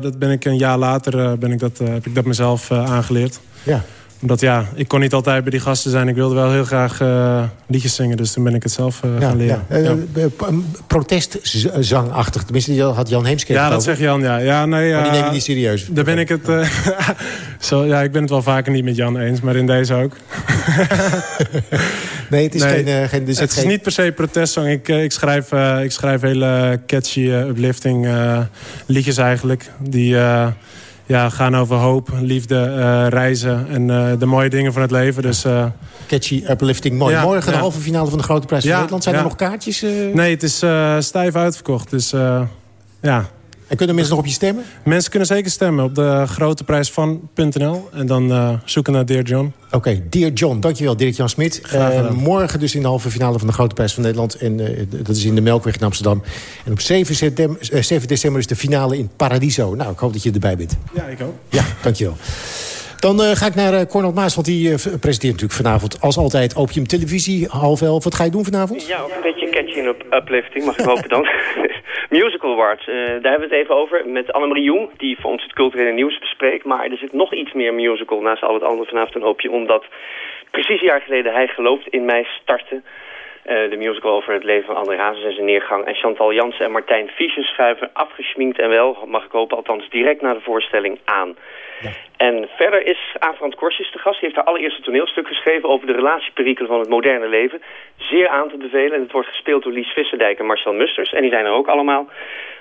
dat ben ik een jaar later ben ik dat, heb ik dat mezelf aangeleerd. Ja omdat ja, ik kon niet altijd bij die gasten zijn. Ik wilde wel heel graag uh, liedjes zingen. Dus toen ben ik het zelf uh, ja, gaan leren. Ja. Uh, protestzangachtig. Tenminste, die had Jan Heemskerk Ja, dat zegt Jan, ja. ja nee, maar die neem je niet serieus. Daar ben ik het... zo, ja, ik ben het wel vaker niet met Jan eens. Maar in deze ook. nee, het is geen... geen dus het is geen... niet per se protestzang. Ik, ik, schrijf, ik schrijf hele catchy, uplifting liedjes eigenlijk. Die ja, gaan over hoop, liefde, uh, reizen en uh, de mooie dingen van het leven. Dus, uh... Catchy, uplifting, mooi. Ja, Morgen de halve finale van de Grote Prijs van Nederland. Zijn er nog kaartjes? Nee, het is stijf uitverkocht. Dus ja, en kunnen mensen nog op je stemmen? Mensen kunnen zeker stemmen op de groteprijsvan.nl. En dan uh, zoeken naar Dear John. Oké, okay, Dear John. Dankjewel, Dirk-Jan Smit. Uh, morgen dus in de halve finale van de Grote Prijs van Nederland. En uh, dat is in de Melkweg in Amsterdam. En op 7, september, 7 december is de finale in Paradiso. Nou, ik hoop dat je erbij bent. Ja, ik ook. Ja, dankjewel. Dan uh, ga ik naar uh, Cornel Maas, want die uh, presenteert natuurlijk vanavond... als altijd Opium Televisie, half elf. Wat ga je doen vanavond? Ja, een beetje catchy en uplifting, mag ik hopen dan. Musical Awards, daar hebben we het even over met Annemarie Jong... die voor ons het culturele nieuws bespreekt. Maar er zit nog iets meer musical naast al het andere vanavond een hoopje... omdat precies een jaar geleden hij gelooft in mij startte... Uh, de musical over het leven van André Hazes en zijn neergang. En Chantal Jansen en Martijn Fischer schuiven afgeschminkt en wel, mag ik hopen, althans direct na de voorstelling aan. Ja. En verder is Aafrand Korsjes de gast. Die heeft haar allereerste toneelstuk geschreven over de relatieperikelen van het moderne leven. Zeer aan te bevelen. En het wordt gespeeld door Lies Visserdijk en Marcel Musters. En die zijn er ook allemaal.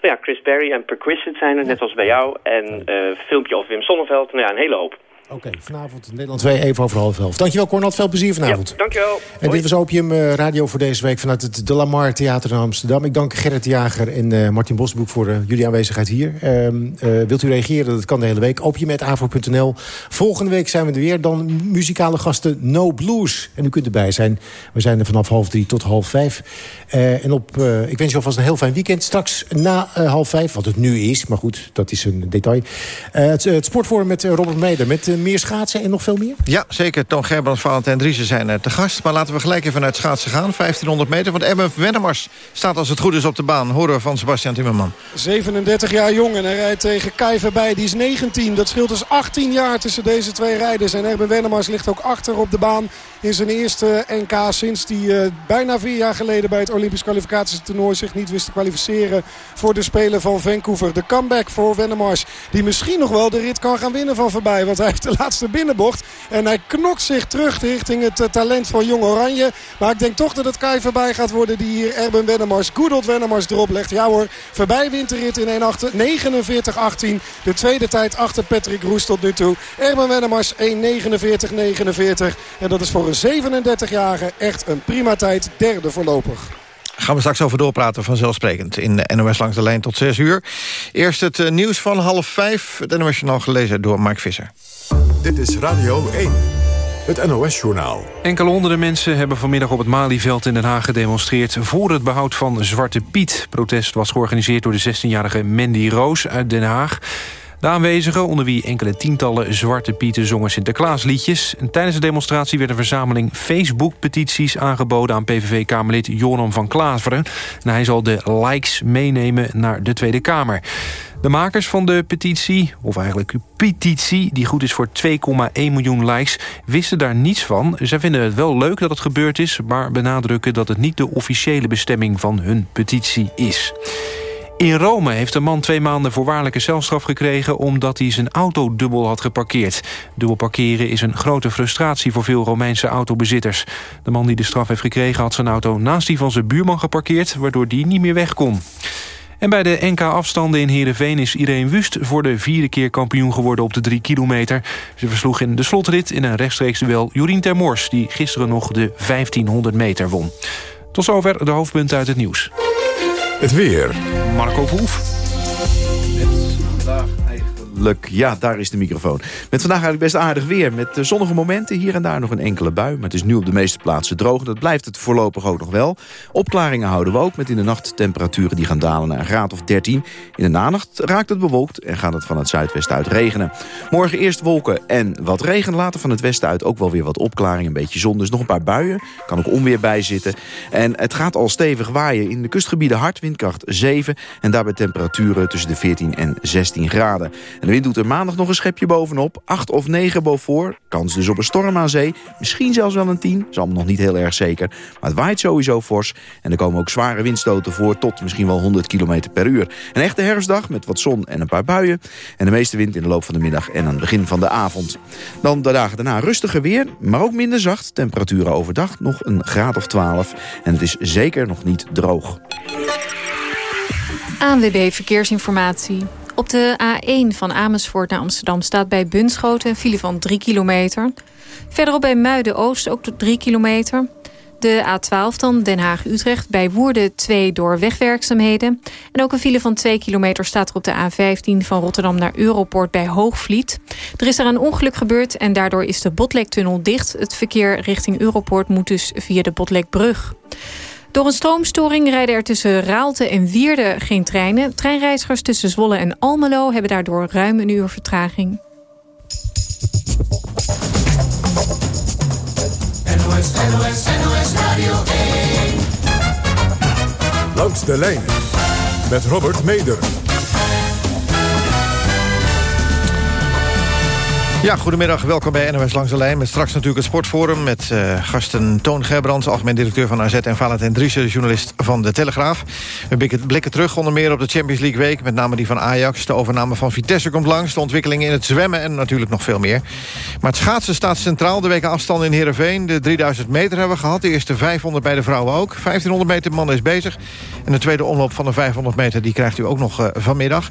Nou ja, Chris Berry en Perquisite zijn er, net als bij jou. En uh, filmpje over Wim Sonneveld. Nou ja, een hele hoop. Oké, okay, vanavond Nederland 2, even over half elf. Dankjewel, Cornel. Veel plezier vanavond. Ja, dankjewel. En dit was Opium uh, Radio voor deze week vanuit het De Lamar Theater in Amsterdam. Ik dank Gerrit Jager en uh, Martin Bosboek voor uh, jullie aanwezigheid hier. Ehm, wilt u reageren? Dat kan de hele week. Opium.avro.nl. Volgende week zijn we er weer. Dan muzikale gasten No Blues. En u kunt erbij zijn. We zijn er vanaf half drie tot half vijf. en op, ik wens je alvast een heel fijn weekend. Straks na half vijf, wat het nu is. Maar goed, dat is een detail. het, het sportforum met Robert Meder. Met meer schaatsen en nog veel meer? Ja, zeker. Toon Gerbrands, Valentijn Driessen zijn er te gast. Maar laten we gelijk even naar het schaatsen gaan. 1500 meter, want Emmen Wennemars staat als het goed is op de baan. Horen we van Sebastian Timmerman. 37 jaar jong en hij rijdt tegen Kai voorbij. Die is 19. Dat scheelt dus 18 jaar tussen deze twee rijders. En Erben Wennemars ligt ook achter op de baan in zijn eerste NK sinds hij uh, bijna vier jaar geleden bij het Olympisch kwalificatietoernooi zich niet wist te kwalificeren voor de Spelen van Vancouver. De comeback voor Wennemars die misschien nog wel de rit kan gaan winnen van voorbij. Want hij heeft de laatste binnenbocht en hij knokt zich terug richting het uh, talent van Jong Oranje. Maar ik denk toch dat het Kai voorbij gaat worden die hier Erben Wennemars, Goedelt Wennemars erop legt. Ja hoor, voorbij wint de rit in 49-18. De tweede tijd achter Patrick Roes tot nu toe. Erben Wennemars 1.49-49. En dat is voor een 37-jarige echt een prima tijd. Derde voorlopig. Gaan we straks over doorpraten vanzelfsprekend in de NOS langs de lijn tot 6 uur. Eerst het uh, nieuws van half 5. Het NOS Journaal gelezen door Mark Visser. Dit is Radio 1. Het NOS-journaal. Enkele honderden mensen hebben vanmiddag op het Malieveld in Den Haag gedemonstreerd... voor het behoud van Zwarte Piet. Protest was georganiseerd door de 16-jarige Mandy Roos uit Den Haag. De aanwezigen, onder wie enkele tientallen Zwarte Pieten... zongen Sinterklaasliedjes. En tijdens de demonstratie werd een verzameling Facebook-petities... aangeboden aan PVV-Kamerlid Joram van Klaveren. En hij zal de likes meenemen naar de Tweede Kamer. De makers van de petitie, of eigenlijk petitie... die goed is voor 2,1 miljoen likes, wisten daar niets van. Zij vinden het wel leuk dat het gebeurd is... maar benadrukken dat het niet de officiële bestemming van hun petitie is. In Rome heeft een man twee maanden voorwaardelijke celstraf gekregen... omdat hij zijn auto dubbel had geparkeerd. Dubbel parkeren is een grote frustratie voor veel Romeinse autobezitters. De man die de straf heeft gekregen had zijn auto naast die van zijn buurman geparkeerd... waardoor die niet meer weg kon. En bij de NK-afstanden in Heerenveen is Irene Wust... voor de vierde keer kampioen geworden op de drie kilometer. Ze versloeg in de slotrit in een rechtstreeks duel Jorien Termors... die gisteren nog de 1500 meter won. Tot zover de hoofdpunten uit het nieuws. Het weer. Marco Verhoef. Ja, daar is de microfoon. Met vandaag eigenlijk best aardig weer. Met eh, zonnige momenten, hier en daar nog een enkele bui. Maar het is nu op de meeste plaatsen droog. Dat blijft het voorlopig ook nog wel. Opklaringen houden we ook met in de nacht temperaturen die gaan dalen naar een graad of 13. In de nanacht raakt het bewolkt en gaat het van het zuidwesten uit regenen. Morgen eerst wolken en wat regen. Later van het westen uit ook wel weer wat opklaring. Een beetje zon, dus nog een paar buien. Kan ook onweer bij zitten. En het gaat al stevig waaien. In de kustgebieden hard, windkracht 7. En daarbij temperaturen tussen de 14 en 16 graden. De wind doet er maandag nog een schepje bovenop. 8 of 9 boven. Kans dus op een storm aan zee. Misschien zelfs wel een 10. Is allemaal nog niet heel erg zeker. Maar het waait sowieso fors. En er komen ook zware windstoten voor tot misschien wel 100 km per uur. Een echte herfstdag met wat zon en een paar buien. En de meeste wind in de loop van de middag en aan het begin van de avond. Dan de dagen daarna rustiger weer, maar ook minder zacht. Temperaturen overdag nog een graad of 12. En het is zeker nog niet droog. ANWB Verkeersinformatie. Op de A1 van Amersfoort naar Amsterdam staat bij Bunschoten een file van 3 kilometer. Verderop bij Muiden-Oost ook 3 kilometer. De A12 dan Den Haag-Utrecht bij Woerden 2 door wegwerkzaamheden. En ook een file van 2 kilometer staat er op de A15 van Rotterdam naar Europort bij Hoogvliet. Er is daar een ongeluk gebeurd en daardoor is de Botlektunnel dicht. Het verkeer richting Europort moet dus via de Botlekbrug. Door een stroomstoring rijden er tussen Raalte en Wierde geen treinen. Treinreizigers tussen Zwolle en Almelo hebben daardoor ruim een uur vertraging. Langs de lijnen met Robert Meder. Ja, goedemiddag. Welkom bij NOS Langs de Lijn. Met straks natuurlijk het Sportforum met uh, gasten Toon Gerbrands... algemeen directeur van AZ en Valentijn Driessen, journalist van De Telegraaf. We blikken, terug onder meer op de Champions League Week... met name die van Ajax. De overname van Vitesse komt langs. De ontwikkelingen in het zwemmen en natuurlijk nog veel meer. Maar het schaatsen staat centraal. De weken afstand in Heerenveen. De 3000 meter hebben we gehad. De eerste 500 bij de vrouwen ook. 1500 meter mannen is bezig. En de tweede omloop van de 500 meter die krijgt u ook nog uh, vanmiddag.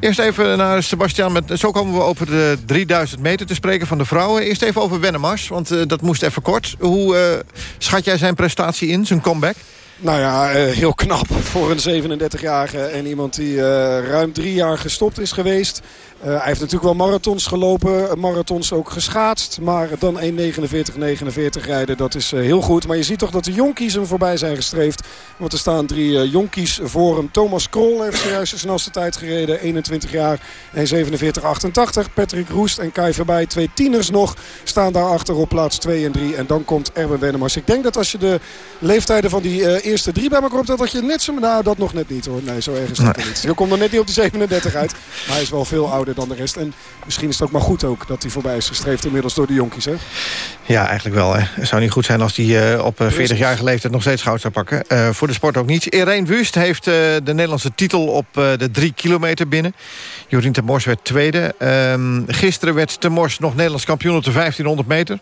Eerst even naar Sebastian. Met, zo komen we over de 3000 meter te spreken van de vrouwen. Eerst even over Wennemars, want uh, dat moest even kort. Hoe uh, schat jij zijn prestatie in, zijn comeback? Nou ja, uh, heel knap voor een 37-jarige en iemand die ruim drie jaar gestopt is geweest. Uh, hij heeft natuurlijk wel marathons gelopen, marathons ook geschaatst. Maar dan 1.49.49 rijden, dat is uh, heel goed. Maar je ziet toch dat de jonkies hem voorbij zijn gestreefd. Want er staan drie uh, jonkies voor hem. Thomas Krol heeft zojuist de snelste tijd gereden. 21 jaar en 47.88. Patrick Roest en Kai Verbij, twee tieners nog, staan daarachter op plaats 2 en 3. En dan komt Erwin Wennemars. Ik denk dat als je de leeftijden van die eerste drie bij elkaar optelt... dat je net zo... Nou, dat nog net niet hoor. Nee, zo erg is dat niet. Je komt er net niet op de 37 uit. Maar hij is wel veel ouder dan de rest. En misschien is het ook maar goed ook dat hij voorbij is gestreefd inmiddels door de jonkies. Hè? Ja, eigenlijk wel. Hè. Het zou niet goed zijn als hij uh, op uh, 40-jarige leeftijd nog steeds goud zou pakken. Uh, voor de sport ook niet. Irene Wust heeft de Nederlandse titel op de drie kilometer binnen. Jorien Temors werd tweede. Um, gisteren werd Temors nog Nederlands kampioen op de 1500 meter.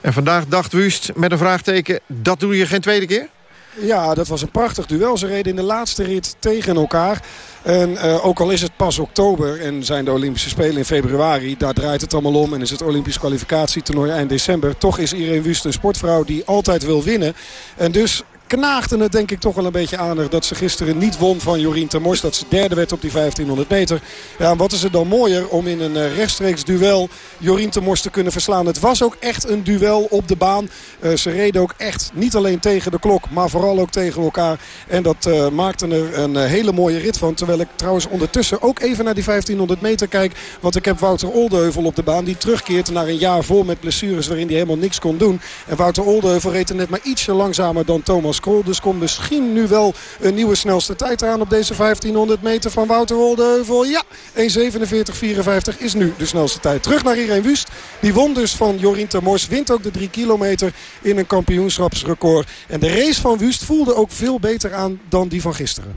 En vandaag dacht Wust met een vraagteken... dat doe je geen tweede keer? Ja, dat was een prachtig duel. Ze reden in de laatste rit tegen elkaar. En uh, ook al is het pas oktober en zijn de Olympische Spelen in februari... daar draait het allemaal om en is het Olympisch kwalificatietoernooi eind december... toch is Irene Wust een sportvrouw die altijd wil winnen. En dus knaagde het denk ik toch wel een beetje aan dat ze gisteren niet won van Jorien Termors. Dat ze derde werd op die 1500 meter. Ja, wat is het dan mooier om in een rechtstreeks duel Jorien Termors te kunnen verslaan. Het was ook echt een duel op de baan. Uh, ze reden ook echt niet alleen tegen de klok, maar vooral ook tegen elkaar. En dat uh, maakte er een hele mooie rit van. Terwijl ik trouwens ondertussen ook even naar die 1500 meter kijk. Want ik heb Wouter Oldeheuvel op de baan. Die terugkeert naar een jaar vol met blessures waarin hij helemaal niks kon doen. En Wouter Oldeheuvel reed er net maar ietsje langzamer dan Thomas Dus komt misschien nu wel een nieuwe snelste tijd eraan op deze 1500 meter van Wouter Oldeheuvel. Ja, 1.47.54 is nu de snelste tijd. Terug naar Irene Wust. Die won dus van Jorien Termors. Wint ook de 3 kilometer in een kampioenschapsrecord. En de race van Wust voelde ook veel beter aan dan die van gisteren.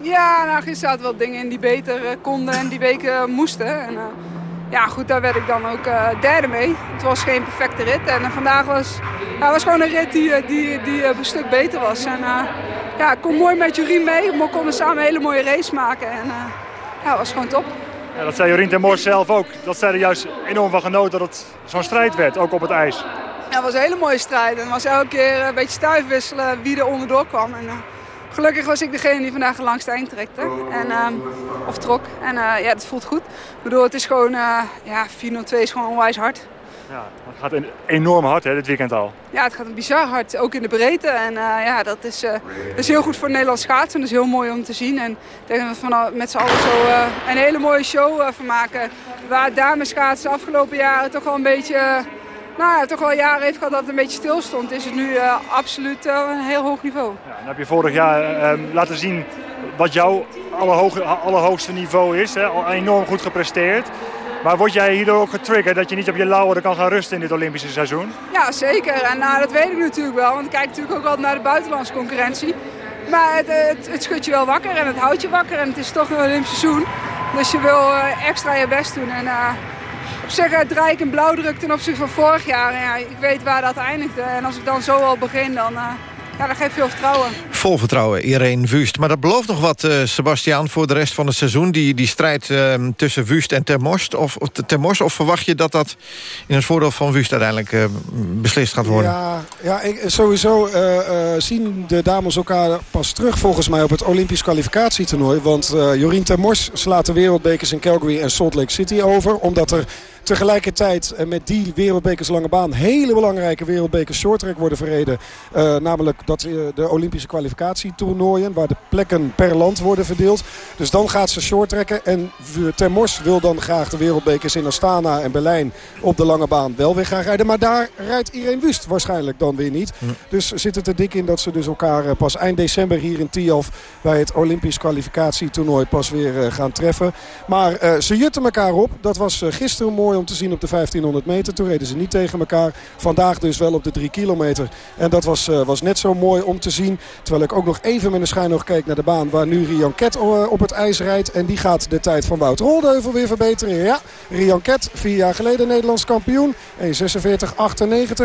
Ja, nou, gisteren zaten wel dingen in die beter konden en die weken moesten. En, uh, ja, goed, daar werd ik dan ook uh, derde mee. Het was geen perfecte rit. En uh, vandaag was, ja, was gewoon een rit die, die, die een stuk beter was. En ja, ik kon mooi met Jorien mee. We konden samen een hele mooie race maken. En ja, was gewoon top. Ja, dat zei Jorien ten Mors zelf ook. Dat zij er juist enorm van genoten dat het zo'n strijd werd, ook op het ijs. Ja, het was een hele mooie strijd. En het was elke keer een beetje stuifwisselen wie er onderdoor kwam. En, gelukkig was ik degene die vandaag langs de eind trekte. En, uh, of trok. En uh, ja, dat voelt goed. Ik bedoel, het is gewoon, ja, 402 is gewoon onwijs hard. Ja, het gaat enorm hard hè, dit weekend al. Ja, het gaat een bizar hard, ook in de breedte. En uh, ja, dat is, uh, dat is heel goed voor Nederlands schaatsen. Dat is heel mooi om te zien. En ik denk dat we van, met z'n allen zo uh, een hele mooie show van maken. Waar dameschaatsen de afgelopen jaren toch wel een beetje... nou, toch wel jaren heeft gehad dat het een beetje stil stond. Is het nu absoluut een heel hoog niveau. Ja, dan heb je vorig jaar laten zien wat jouw allerhoog, allerhoogste niveau is. Hè? Al enorm goed gepresteerd. Maar word jij hierdoor ook getriggerd dat je niet op je lauweren kan gaan rusten in dit Olympische seizoen? Ja, zeker. En nou, dat weet ik natuurlijk wel. Want ik kijk natuurlijk ook altijd naar de buitenlandse concurrentie. Maar het, het, het schudt je wel wakker en het houdt je wakker. En het is toch een Olympisch seizoen. Dus je wil extra je best doen. En op zich draai ik een blauwdruk ten opzichte van vorig jaar. En ja, ik weet waar dat eindigde. En als ik dan zo al begin, dan... Uh, ja, dat geeft veel vertrouwen. Vol vertrouwen, Irene Wust. Maar dat belooft nog wat, uh, Sebastiaan, voor de rest van het seizoen. Die, die strijd uh, tussen Wust en Termors. Of, Termors. Of verwacht je dat dat in het voordeel van Wust uiteindelijk uh, beslist gaat worden? Ja, ja ik, sowieso zien de dames elkaar pas terug volgens mij op het Olympisch kwalificatietoernooi. Want Jorien Termors slaat de wereldbekers in Calgary en Salt Lake City over. Omdat er tegelijkertijd met die wereldbekers lange baan... hele belangrijke wereldbekers shorttrack worden verreden. Uh, namelijk dat uh, de Olympische kwalificatietoernooien... waar de plekken per land worden verdeeld. Dus dan gaat ze short trekken. En Termors wil dan graag de wereldbekers in Astana en Berlijn op de lange baan wel weer gaan rijden. Maar daar rijdt Irene Wust waarschijnlijk dan weer niet. Dus zit het er dik in dat ze dus elkaar eh, pas eind december hier in Tialf... bij het Olympisch kwalificatietoernooi pas weer eh, gaan treffen. Maar ze jutten elkaar op. Dat was gisteren mooi om te zien op de 1500 meter. Toen reden ze niet tegen elkaar. Vandaag dus wel op de 3 kilometer. En dat was, was net zo mooi om te zien. Terwijl ik ook nog even met een schuin nog keek naar de baan... waar nu Rian Ket op het ijs rijdt. En die gaat de tijd van Wout Roldeuvel weer verbeteren. Ja, Rian Ket, vier jaar geleden Nederlands kampioen. 1.46.98.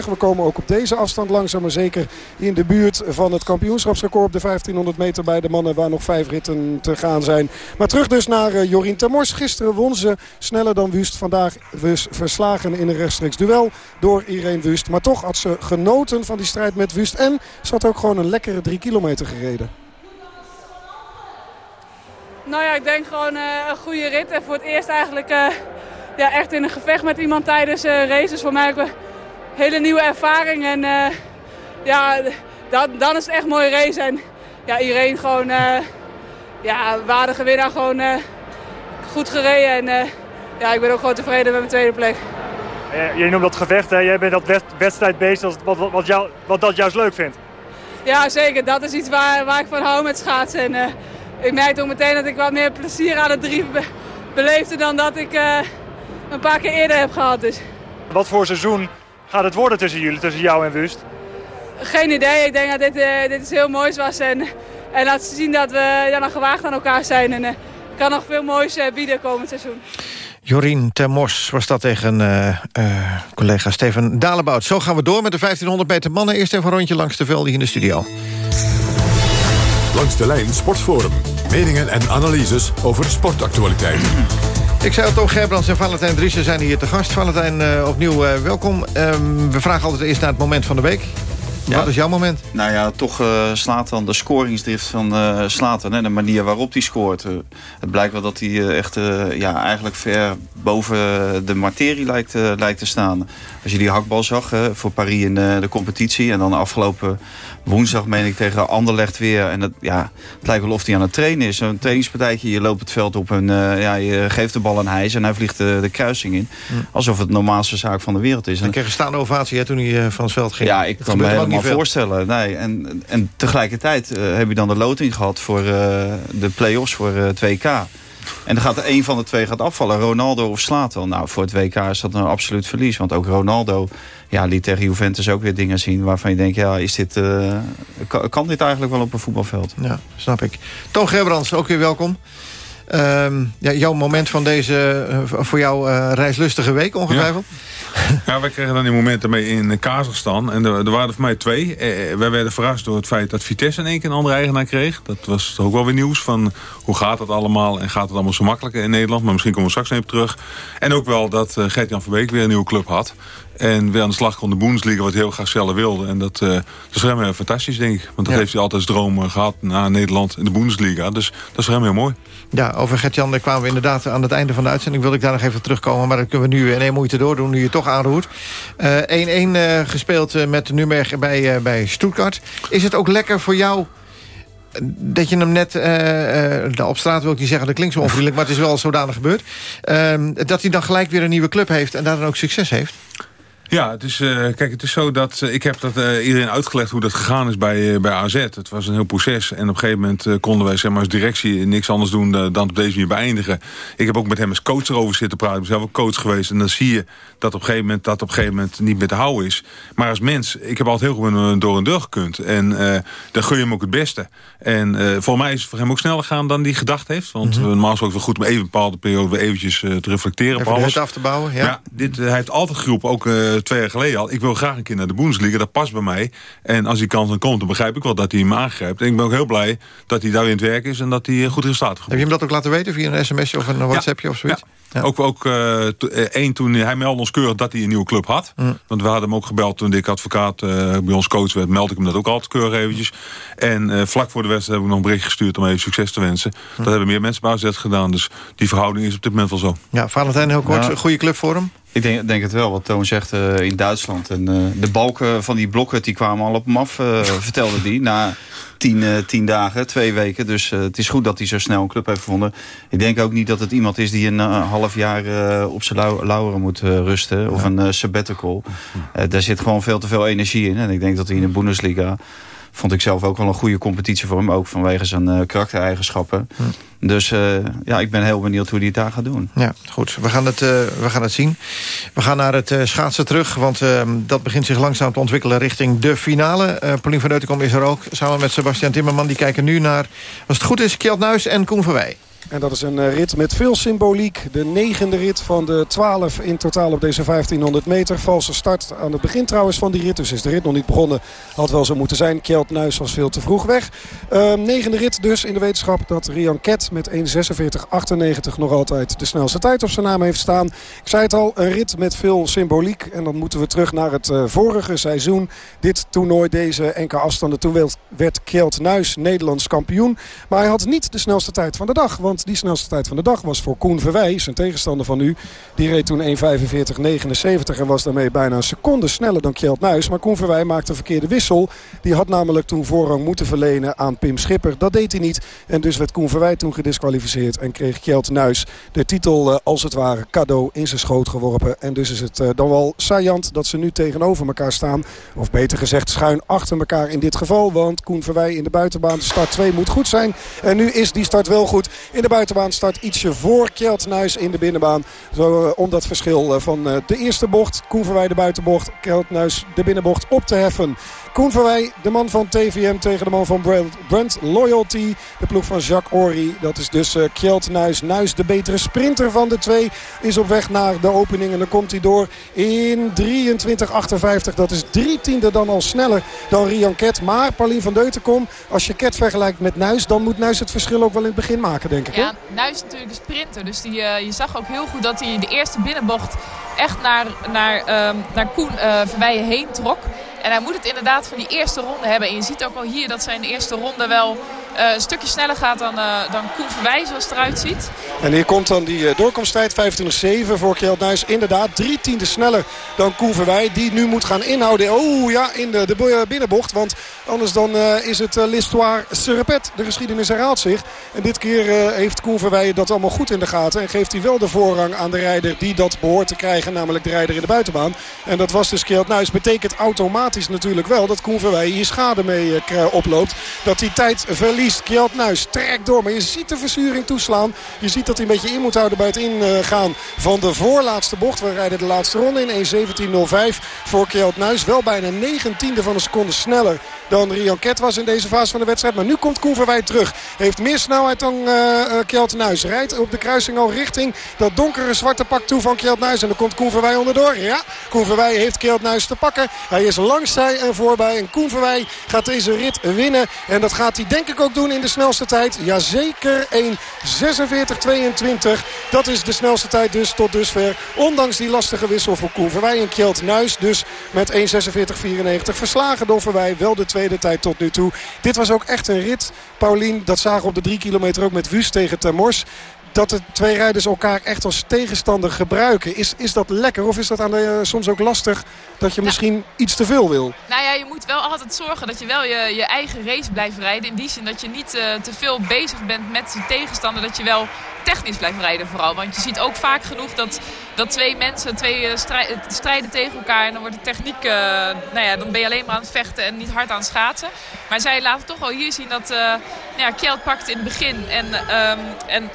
We komen ook op deze afstand langzaam maar zeker in de buurt van het kampioenschapsrecord op de 1500 meter bij de mannen waar nog vijf ritten te gaan zijn. Maar terug dus naar uh, Jorien Termors. Gisteren won ze sneller dan Wust. Vandaag verslagen in een rechtstreeks duel door Irene Wust. Maar toch had ze genoten van die strijd met Wust. En ze had ook gewoon een lekkere drie kilometer gereden. Nou ja, ik denk gewoon uh, een goede rit. En voor het eerst eigenlijk uh, ja, echt in een gevecht met iemand tijdens uh, races. Voor mij ook een hele nieuwe ervaring. En ja, dan, dan is het echt een mooie race. En ja, iedereen gewoon ja, waardige winnaar. Gewoon goed gereden. En ja, ik ben ook gewoon tevreden met mijn tweede plek. Je noemt dat gevecht, hè? jij bent dat wedstrijd bezig wat, wat, wat, jou, wat dat juist leuk vindt. Ja, zeker. Dat is iets waar, waar ik van hou met schaatsen. En, ik merkte ook meteen dat ik wat meer plezier aan het drie beleefde dan dat ik uh, een paar keer eerder heb gehad. Dus. Wat voor seizoen gaat het worden tussen jullie, tussen jou en Wust? Geen idee. Ik denk dat dit, uh, dit is heel moois was. En, en laat zien dat we ja, nog gewaagd aan elkaar zijn. En kan nog veel moois bieden komend seizoen. Jorien Termos was dat tegen collega Steven Dalebout. Zo gaan we door met de 1500 meter mannen. Eerst even een rondje langs de velden hier in de studio. Langs de lijn Sportforum. Meningen en analyses over sportactualiteiten. Ik zei al, Tom Gerbrands en Valentijn Driessen zijn hier te gast. Valentijn, uh, opnieuw uh, welkom. Um, we vragen altijd eerst naar het moment van de week. Ja. Wat is jouw moment? Nou ja, toch uh, Slatan, de scoringsdrift van uh, Slatan. De manier waarop hij scoort. Uh, het blijkt wel dat hij echt ja, eigenlijk ver boven de materie lijkt, lijkt te staan. Als je die hakbal zag voor Paris in de competitie. En dan afgelopen woensdag meen ik tegen Anderlecht weer. En het, ja, het lijkt wel of hij aan het trainen is. Een trainingspartijtje, je loopt het veld op en ja, je geeft de bal aan Hijs. En hij vliegt de, de kruising in. Alsof het de normaalste zaak van de wereld is. En kreeg een staande ovatie hè, toen hij van het veld ging. Ja, ik kan me helemaal voorstellen. Nee, en, en tegelijkertijd uh, heb je dan de loting gehad voor uh, de play-offs voor uh, 2K. En dan gaat een van de twee gaat afvallen. Ronaldo of Slatan. Nou, voor het WK is dat een absoluut verlies. Want ook Ronaldo ja, liet tegen Juventus ook weer dingen zien... waarvan je denkt, ja, is dit, kan, kan, dit eigenlijk wel op een voetbalveld? Ja, snap ik. Toon Gerbrands, ook weer welkom. Um, ja, jouw moment van deze voor jou reislustige week ongetwijfeld? Ja. Ja, wij kregen dan die momenten mee in Kazachstan. En er, waren voor mij twee. Eh, wij werden verrast door het feit dat Vitesse in één keer een andere eigenaar kreeg. Dat was ook wel weer nieuws van hoe gaat dat allemaal... en gaat het allemaal zo makkelijk in Nederland. Maar misschien komen we straks even terug. En ook wel dat uh, Gert-Jan van Beek weer een nieuwe club had. En weer aan de slag kon de Bundesliga, wat heel graag zelf wilde. En dat, uh, dat is voor hem heel fantastisch, denk ik. Want dat heeft hij altijd als droom gehad na Nederland in de Bundesliga. Dus dat is voor hem heel mooi. Ja, over Gert-Jan daar kwamen we inderdaad aan het einde van de uitzending. Wil ik daar nog even terugkomen, maar dat kunnen we nu in één moeite doordoen... nu je toch aanroert. 1-1 uh, uh, gespeeld met Nürnberg bij, bij Stuttgart. Is het ook lekker voor jou dat je hem net, uh, op straat wil ik niet zeggen, dat klinkt zo onvriendelijk... maar het is wel zodanig gebeurd... Uh, dat hij dan gelijk weer een nieuwe club heeft en daar dan ook succes heeft? Ja, het is, uh, kijk, het is zo dat... Uh, ik heb dat uh, iedereen uitgelegd hoe dat gegaan is bij, bij AZ. Het was een heel proces. En op een gegeven moment konden wij zeg maar, als directie niks anders doen dan op deze manier beëindigen. Ik heb ook met hem als coach erover zitten praten. Ik ben zelf ook coach geweest. En dan zie je dat op een gegeven moment, dat op een gegeven moment niet meer te houden is. Maar als mens, ik heb altijd heel goed door een deur gekund. En dan gun je hem ook het beste. En voor mij is het voor hem ook sneller gaan dan hij gedacht heeft. Want mm -hmm. normaal is het ook wel goed om even een bepaalde periode weer eventjes te reflecteren. Even op alles. af te bouwen, ja. ja dit, hij heeft altijd geroepen, ook twee jaar geleden al... ik wil graag een keer naar de Bundesliga, dat past bij mij. En als die kans dan komt, dan begrijp ik wel dat hij hem aangrijpt. En ik ben ook heel blij dat hij daar in het werk is... en dat hij goed resultaat heeft. Heb je hem dat ook laten weten via een sms'je of een WhatsAppje of zoiets? Ja. Ook, ook uh, één toen hij meldde ons keurig dat hij een nieuwe club had. Mm. Want we hadden hem ook gebeld toen ik advocaat uh, bij ons coach werd. Meldde ik hem dat ook altijd keurig eventjes. En uh, vlak voor de wedstrijd heb ik nog een bericht gestuurd om even succes te wensen. Mm. Dat hebben meer mensen bij AZ gedaan. Dus die verhouding is op dit moment wel zo. Ja, Valentijn heel kort. Ja. Goede club voor hem? Ik denk, denk het wel, wat Toon zegt uh, in Duitsland. En, uh, de balken van die blokken die kwamen al op hem af, uh, vertelde die. Na tien, tien dagen, twee weken. Dus het is goed dat hij zo snel een club heeft gevonden. Ik denk ook niet dat het iemand is die een half jaar op zijn lau lauweren moet rusten. Of een sabbatical. daar zit gewoon veel te veel energie in. En ik denk dat hij in de Bundesliga vond ik zelf ook wel een goede competitie voor hem. Ook vanwege zijn uh, karaktereigenschappen. Hm. Dus uh, ja, ik ben heel benieuwd hoe hij het daar gaat doen. Ja, goed. We gaan het, uh, we gaan het zien. We gaan naar het schaatsen terug. Want ehm, dat begint zich langzaam te ontwikkelen richting de finale. Paulien van Deutenkom is er ook. Samen met Sebastian Timmerman. Die kijken nu naar, als het goed is, Kjeld Nuis en Koen Verwij. En dat is een eh, rit met veel symboliek. De negende rit van de 12 in totaal op deze 1500 meter. Valse start aan het begin trouwens van die rit. Dus is de rit nog niet begonnen. Had wel zo moeten zijn. Kjeld Nuis was veel te vroeg weg. Uh, negende rit dus in de wetenschap dat Rian Ket met 1.46.98 nog altijd de snelste tijd op zijn naam heeft staan. Ik zei het al, een rit met veel symboliek. En dan moeten we terug naar het uh, vorige seizoen. Dit toernooi, deze enkele afstanden. Toen werd Kjeld Nuis Nederlands kampioen. Maar hij had niet de snelste tijd van de dag. Die snelste tijd van de dag was voor Koen Verwij, zijn tegenstander van nu. Die reed toen 1.45.79 en was daarmee bijna een seconde sneller dan Kjeld Nuis. Maar Koen Verwij maakte een verkeerde wissel. Die had namelijk toen voorrang moeten verlenen aan Pim Schipper. Dat deed hij niet. En dus werd Koen Verwij toen gedisqualificeerd. En kreeg Kjeld Nuis de titel eh, als het ware cadeau in zijn schoot geworpen. En dus is het eh, dan wel saillant dat ze nu tegenover elkaar staan. Of beter gezegd schuin achter elkaar in dit geval. Want Koen Verwij in de buitenbaan, de start 2 moet goed zijn. En nu is die start wel goed. De buitenbaan start ietsje voor Kjeldnuis in de binnenbaan. Zo, uh, om dat verschil uh, van uh, de eerste bocht. Koen Verwij de buitenbocht. Kjeldnuis de binnenbocht op te heffen. Koen Verwij, de man van TVM tegen de man van Brent, Loyalty. De ploeg van Jacques Ory. Dat is dus uh, Kjeld Nuis. Nuis, de betere sprinter van de twee, is op weg naar de opening. En dan komt hij door in 23.58. Dat is drie tiende dan al sneller dan Rian Ket. Maar Paulien van Deutenkom, als je Ket vergelijkt met Nuis... dan moet Nuis het verschil ook wel in het begin maken, denk ik. Ja, Nuis is natuurlijk een sprinter. Dus die, uh, je zag ook heel goed dat hij de eerste binnenbocht echt naar, naar, um, naar Koen uh, Verweijen heen trok. En hij moet het inderdaad van die eerste ronde hebben. En je ziet ook al hier dat zijn eerste ronde wel een stukje sneller gaat dan, uh, dan Koen Verwij, zoals het eruit ziet. En hier komt dan die uh, doorkomsttijd, 25-7 voor Kjeld Nuis. Inderdaad, drie tienden sneller dan Koen Verwij. Die nu moet gaan inhouden. Oh ja, in de, de binnenbocht. Want anders dan is het l'histoire se répète. De geschiedenis herhaalt zich. En dit keer heeft Koen Verwij dat allemaal goed in de gaten. En geeft hij wel de voorrang aan de rijder die dat behoort te krijgen. Namelijk de rijder in de buitenbaan. En dat was dus Kjeld Nuis. Betekent automatisch natuurlijk wel dat Koen Verwij hier schade mee oploopt. Dat hij tijd verliest verliest. Nuis trekt door. Maar je ziet de verzuring toeslaan. Je ziet dat hij een beetje in moet houden bij het ingaan van de voorlaatste bocht. We rijden de laatste ronde in 1.17.05 voor Kjeld Nuis. Wel bijna 19 van een seconde sneller dan Rian Ket was in deze fase van de wedstrijd. Maar nu komt Koen Verwij terug. Heeft meer snelheid dan uh, Kjeld Nuis. Rijdt op de kruising al richting dat donkere zwarte pak toe van Kjeld Nuis. En dan komt Koen Verwij onderdoor. Ja, Koen Verwij heeft Kjeld Nuis te pakken. Hij is langs zij en voorbij. En Koen Verwij gaat deze rit winnen. En dat gaat hij denk ik ook doen in de snelste tijd. Jazeker 1.46.22. Dat is de snelste tijd dus tot dusver. Ondanks die lastige wissel voor Koen Verwij en Kjeld Nuis. Dus met 1.46.94 verslagen door Verwij. Wel de tweede tijd tot nu toe. Dit was ook echt een rit, Paulien. Dat zagen we op de drie kilometer ook met Wust tegen Termors dat de twee rijders elkaar echt als tegenstander gebruiken. Is, is dat lekker of is dat aan de, soms ook lastig dat je misschien iets te veel wil? Nou ja, je moet wel altijd zorgen dat je wel je, je eigen race blijft rijden. In die zin dat je niet uh, te veel bezig bent met de tegenstander. Dat je wel technisch blijft rijden vooral. Want je ziet ook vaak genoeg dat, dat twee mensen twee, uh, strijden tegen elkaar. En dan wordt de techniek, nou ja, dan ben je alleen maar aan het vechten en niet hard aan het schaatsen. Maar zij laten toch wel hier zien dat uh, ja, Kjeld pakt in het begin. En, um, en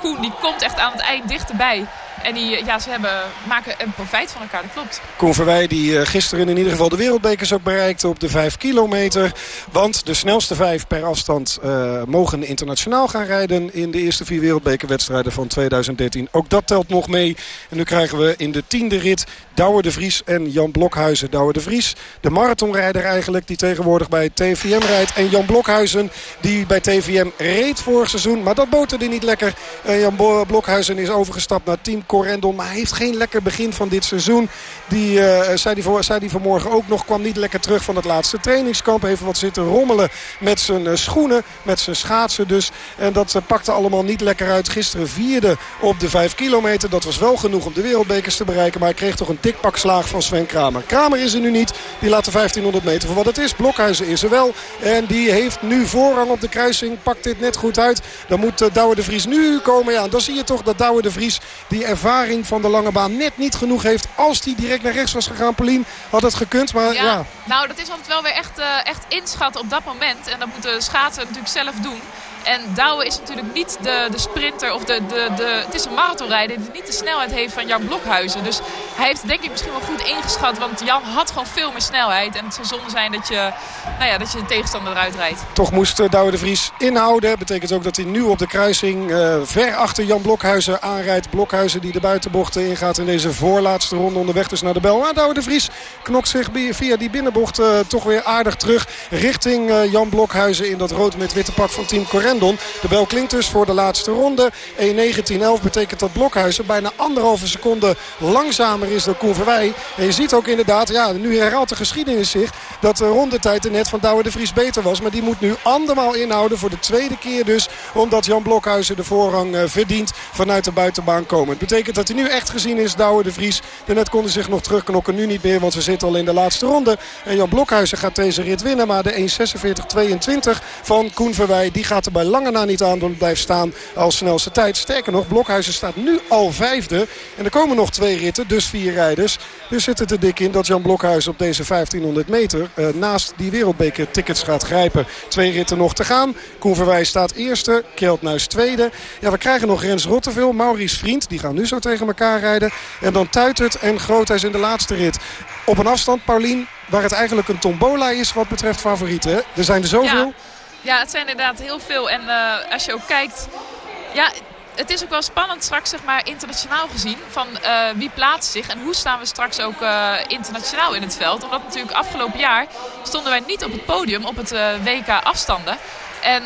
Koen die komt echt aan het eind dichterbij. En die, ja, ze hebben, maken een profijt van elkaar, dat klopt. Koen Verwij die gisteren in ieder geval de wereldbekers ook bereikte op de 5 kilometer. Want de snelste vijf per afstand uh, mogen internationaal gaan rijden in de eerste vier wereldbekerwedstrijden van 2013. Ook dat telt nog mee. En nu krijgen we in de tiende rit Douwe de Vries en Jan Blokhuizen. Douwe de Vries, de marathonrijder eigenlijk, die tegenwoordig bij TVM rijdt. En Jan Blokhuizen, die bij TVM reed vorig seizoen. Maar dat boterde niet lekker. En Jan Blokhuizen is overgestapt naar Team Maar hij heeft geen lekker begin van dit seizoen. Die, uh, zei, die voor, zei die vanmorgen ook nog, kwam niet lekker terug van het laatste trainingskamp. Even wat zitten rommelen met zijn schoenen, met zijn schaatsen dus. En dat pakte allemaal niet lekker uit. Gisteren vierde op de 5 kilometer. Dat was wel genoeg om de wereldbekers te bereiken. Maar hij kreeg toch een tikpak slaag van Sven Kramer. Kramer is er nu niet. Die laat de 1500 meter voor wat het is. Blokhuizen is er wel. En die heeft nu voorrang op de kruising. Pakt dit net goed uit. Dan moet Douwe de Vries nu komen. Ja, dan zie je toch dat Douwe de Vries die ervaring van de lange baan net niet genoeg heeft. Als die direct naar rechts was gegaan, Paulien, had het gekund. Maar ja. Nou, dat is altijd wel weer echt, uh, echt inschatten op dat moment. En dat moeten schaatsen natuurlijk zelf doen. En Douwe is natuurlijk niet de, de sprinter of de, de, de, het is een marathonrijder die niet de snelheid heeft van Jan Blokhuizen. Dus hij heeft denk ik misschien wel goed ingeschat, want Jan had gewoon veel meer snelheid. En het zou zonde zijn dat je, nou ja, dat je de tegenstander eruit rijdt. Toch moest uh, Douwe de Vries inhouden. Betekent ook dat hij nu op de kruising uh, ver achter Jan Blokhuizen aanrijdt. Blokhuizen die de buitenbochten ingaat in deze voorlaatste ronde onderweg dus naar de bel. Maar Douwe de Vries knokt zich via die binnenbocht uh, toch weer aardig terug richting Jan Blokhuizen in dat rood met witte pak van Team Correct. De bel klinkt dus voor de laatste ronde. 1.19.11 betekent dat Blokhuizen bijna anderhalve seconde langzamer is dan Koen Verwij. En je ziet ook inderdaad, ja, nu herhaalt de geschiedenis zich... dat de rondetijd net van Douwe de Vries beter was. Maar die moet nu andermaal inhouden voor de tweede keer dus. Omdat Jan Blokhuizen de voorrang uh, verdient vanuit de buitenbaan komen. Het betekent dat hij nu echt gezien is, Douwe de Vries. Daarnet konden zich nog terugknokken, nu niet meer, want we zitten al in de laatste ronde. En Jan Blokhuizen gaat deze rit winnen. Maar de 1.46.22 van Koen Verwij, die gaat er bij lange na niet aan. Blijft staan als snelste tijd. Sterker nog, Blokhuizen staat nu al vijfde. En er komen nog twee ritten, dus vier rijders. Dus zit het er dik in dat Jan Blokhuizen op deze 1500 meter... Uh, naast die wereldbeker tickets gaat grijpen. Twee ritten nog te gaan. Koen Verwij staat eerste, Kjeldnuis tweede. Ja, we krijgen nog Rens Rotteveel, Maurice Vriend. Die gaan nu zo tegen elkaar rijden. En dan Tuitert en Groothuis in de laatste rit. Op een afstand, Paulien, waar het eigenlijk een tombola is wat betreft favorieten. Er zijn er zoveel. Ja, het zijn inderdaad heel veel. En uh, als je ook kijkt... Ja, het is ook wel spannend straks, zeg maar, internationaal gezien. Van uh, wie plaatst zich en hoe staan we straks ook uh, internationaal in het veld. Omdat natuurlijk afgelopen jaar stonden wij niet op het podium op het WK afstanden. En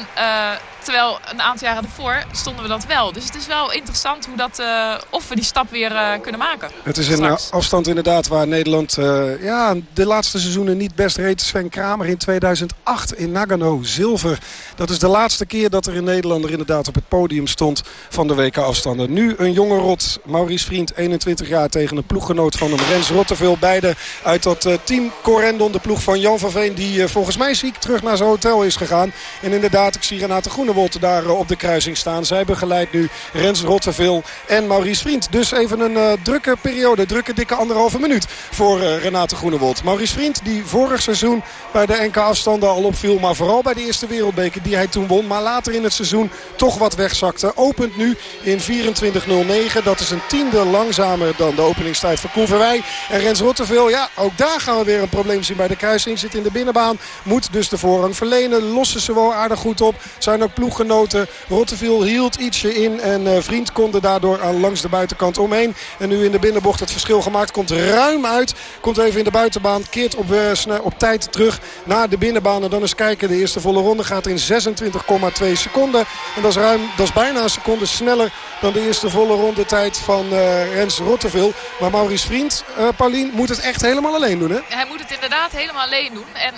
Terwijl een aantal jaren ervoor stonden we dat wel. Dus het is wel interessant hoe dat, uh, of we die stap weer uh, kunnen maken. Het is een straks. afstand inderdaad waar Nederland uh, ja, de laatste seizoenen niet best reed. Sven Kramer in 2008 in Nagano, zilver. Dat is de laatste keer dat er een Nederlander inderdaad op het podium stond van de WK-afstanden. Nu een jonge rot, Maurice Vriend, 21 jaar tegen een ploeggenoot van hem. Rens Rotteveel, beide uit dat team Corendon. De ploeg van Jan van Veen die volgens mij ziek terug naar zijn hotel is gegaan. En inderdaad, ik zie Renate Groene daar eh, op de kruising staan. Zij begeleidt nu Rens Rotteveel en Maurice Vriend. Dus even een uh, drukke periode, drukke dikke anderhalve minuut voor uh, Renate Groenewold. Maurice Vriend die vorig seizoen bij de NK afstanden al opviel. Maar vooral bij de eerste wereldbeker die hij toen won. Maar later in het seizoen toch wat wegzakte. Opent nu in 24.09. Dat is een tiende langzamer dan de openingstijd van Koen Verwij. En Rens Rotteveel, ja ook daar gaan we weer een probleem zien bij de kruising. Zit in de binnenbaan, moet dus de voorrang verlenen. Lossen ze wel aardig goed op. Zijn ook ploeggenoten. Rotteveel hield ietsje in en uh, Vriend kon daardoor aan langs de buitenkant omheen. En nu in de binnenbocht het verschil gemaakt. Komt ruim uit. Komt even in de buitenbaan. Keert op, uh, op tijd terug naar de binnenbaan. En dan eens kijken. De eerste volle ronde gaat in 26,2 seconden. En dat is, ruim, dat is bijna een seconde sneller dan de eerste volle ronde tijd van uh, Rens Rotteveel. Maar Maurice Vriend, Paulien, moet het echt helemaal alleen doen hè? Hij moet het inderdaad helemaal alleen doen. En...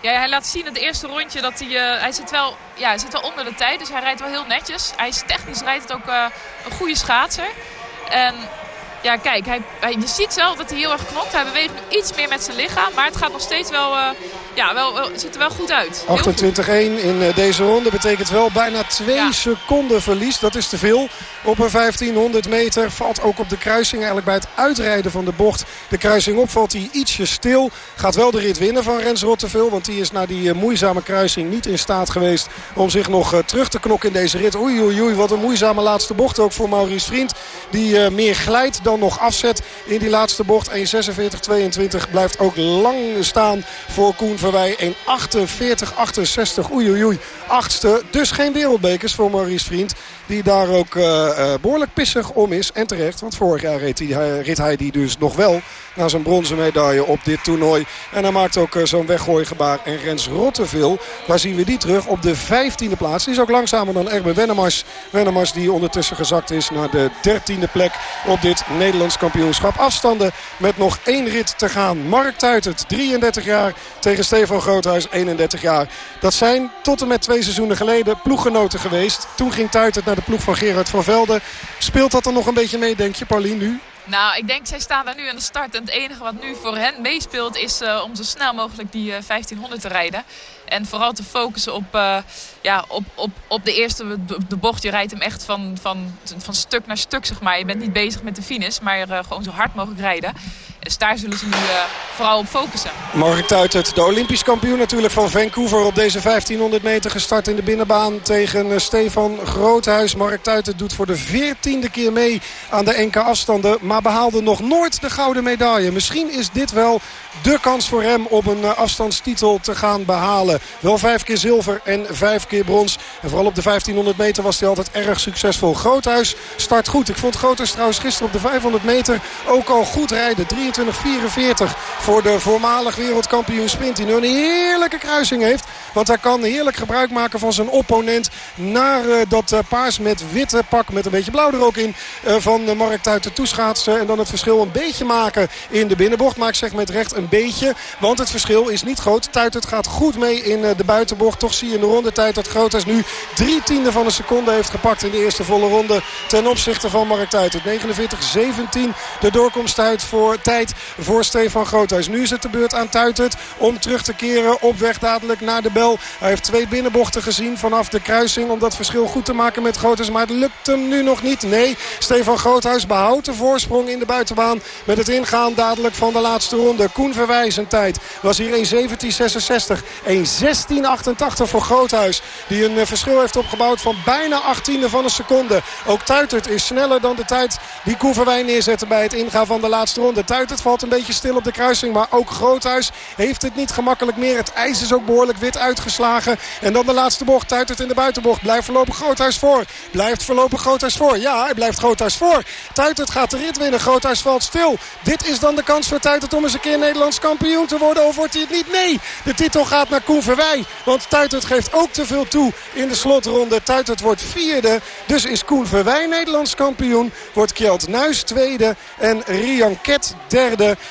Ja, hij laat zien het eerste rondje dat hij... Uh, hij, zit wel, ja, hij zit wel onder de tijd, dus hij rijdt wel heel netjes. Hij is technisch rijdt het ook uh, een goede schaatser. En ja, kijk, hij, je ziet wel dat hij heel erg knokt. Hij beweegt nu iets meer met zijn lichaam. Maar het gaat nog steeds wel, uh, ja, wel, wel, ziet er wel goed uit. 28-1 in uh, deze ronde betekent wel bijna 2 ja. seconden verlies. Dat is te veel. Op een 1500 meter valt ook op de kruising. Eigenlijk bij het uitrijden van de bocht de kruising op. Valt hij ietsje stil. Gaat wel de rit winnen van Rens Rotteveel. Want die is na die uh, moeizame kruising niet in staat geweest om zich nog terug te knokken in deze rit. Oei oei oei, wat een moeizame laatste bocht ook voor Maurice Vriend. Die meer glijdt dan nog afzet in die laatste bocht. 1.46.22 blijft ook lang staan voor Koen Verwij 1.48, 68. Oei oei oei. Achtste. Dus geen wereldbekers voor Maurice Vriend. Die daar ook uh, uh, behoorlijk pissig om is. En terecht. Want vorig jaar reed hij, reed hij die dus nog wel. Na zijn bronzen medaille op dit toernooi. En hij maakt ook uh, zo'n weggooigebaar. En Rens Rotteveel. Waar zien we die terug? Op de 15e plaats. Die is ook langzamer dan Erben Wennemars. Wennemars die ondertussen gezakt is naar de 13e plek. Op dit Nederlands kampioenschap. Afstanden met nog één rit te gaan. Mark Tuitert, 33 jaar. Tegen Stefan Groothuis, 31 jaar. Dat zijn tot en met twee seizoenen geleden ploeggenoten geweest. Toen ging Tuitert naar de ploeg van Gerard van Velde. Speelt dat er nog een beetje mee, denk je, Paulien, nu? Nou, ik denk zij staan daar nu aan de start. En het enige wat nu voor hen meespeelt is uh, om zo snel mogelijk die uh, 1500 te rijden. En vooral te focussen op, uh, ja, op, op, op de eerste de bocht. Je rijdt hem echt van, van, van stuk naar stuk, zeg maar. Je bent niet bezig met de finish, maar gewoon zo hard mogelijk rijden. Dus daar zullen ze nu uh, vooral op focussen. Mark Tuitert, de Olympisch kampioen natuurlijk van Vancouver... op deze 1500 meter gestart in de binnenbaan tegen Stefan Groothuis. Mark Tuitert doet voor de veertiende keer mee aan de NK afstanden... maar behaalde nog nooit de gouden medaille. Misschien is dit wel de kans voor hem om een afstandstitel te gaan behalen. Wel vijf keer zilver en vijf keer brons. En vooral op de 1500 meter was hij altijd erg succesvol. Groothuis start goed. Ik vond Groothuis trouwens gisteren op de 500 meter ook al goed rijden. 23-44 voor de voormalig wereldkampioen sprint. Die nu een heerlijke kruising heeft. Want hij kan heerlijk gebruik maken van zijn opponent. Naar uh, dat uh, paars met witte pak met een beetje blauw er ook in. Uh, van Mark Tuiten toeschaatsen. En dan het verschil een beetje maken in de binnenbocht. Maar ik zeg met recht een beetje. Want het verschil is niet groot. Tuiten gaat goed mee in de buitenbocht. Toch zie je in de rondetijd dat Groothuis nu drie tiende van een seconde heeft gepakt in de eerste volle ronde. Ten opzichte van Mark Tuiten. 49-17 de doorkomsttijd voor, tijd voor Stefan Groothuis. Nu is het de beurt aan Tuitert om terug te keren op weg dadelijk naar de bel. Hij heeft twee binnenbochten gezien vanaf de kruising om dat verschil goed te maken met Groothuis. Maar het lukt hem nu nog niet. Nee, Stefan Groothuis behoudt de voorsprong in de buitenbaan met het ingaan dadelijk van de laatste ronde. Koen Verwijs zijn tijd was hier 1.17.66. 1.16.88 voor Groothuis. Die een uh, verschil heeft opgebouwd van bijna 18e van een seconde. Ook Tuitert is sneller dan de tijd die Koen Verwij neerzette bij het ingaan van de laatste ronde. Tuitert valt een beetje stil op de kruising. Maar ook Groothuis heeft het niet gemakkelijk meer. Het ijs is ook behoorlijk wit uitgeslagen. En dan de laatste bocht. Tuitert in de buitenbocht. Blijft voorlopig Groothuis voor. Blijft voorlopig Groothuis voor. Ja, hij blijft Groothuis voor. Tuitert gaat de rit winnen. Groothuis valt stil. Dit is dan de kans voor Tuitert om eens een keer Nederlands kampioen te worden. Of wordt hij het niet? Nee, de titel gaat naar Koen Verwij. Want Tuitert geeft ook te veel toe in de slotronde. Tuitert wordt vierde. Dus is Koen Verwij Nederlands kampioen. Wordt Kjeld Nuis tweede. En Rian Ket.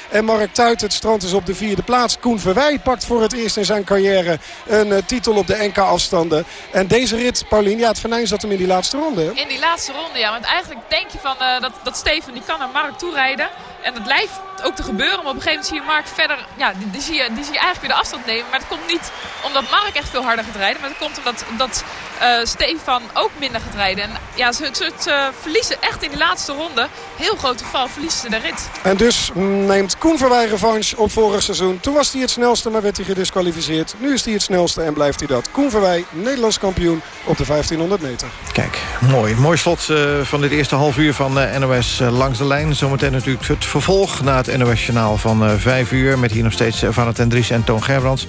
En Mark Tuitert strand is op de vierde plaats. Koen Verwij pakt voor het eerst in zijn carrière een uh, titel op de NK-afstanden. En deze rit, Paulien, ja, het venijn zat hem in die laatste ronde. In die laatste ronde, ja. Want eigenlijk denk je van uh, dat, dat Steven die kan naar Mark toerijden. En dat lijkt ook te gebeuren. Maar op een gegeven moment zie je Mark verder... Ja, die, die, zie, je, die zie je eigenlijk weer de afstand nemen. Maar dat komt niet omdat Mark echt veel harder gaat rijden. Maar dat komt omdat, omdat uh, Stefan ook minder gaat rijden. En ja, ze, ze, ze verliezen echt in die laatste ronde. Heel grote val verliezen ze de rit. En dus neemt Koen Verwij revanche op vorig seizoen. Toen was hij het snelste, maar werd hij gedisqualificeerd. Nu is hij het snelste en blijft hij dat. Koen Verwij, Nederlands kampioen op de 1500 meter. Kijk, mooi. Mooi slot uh, van dit eerste half uur van uh, NOS uh, Langs de Lijn. Zometeen natuurlijk het vervolg na het NOS-journaal van 5 uur... met hier nog steeds Valentin Dries en Toon Gerbrands.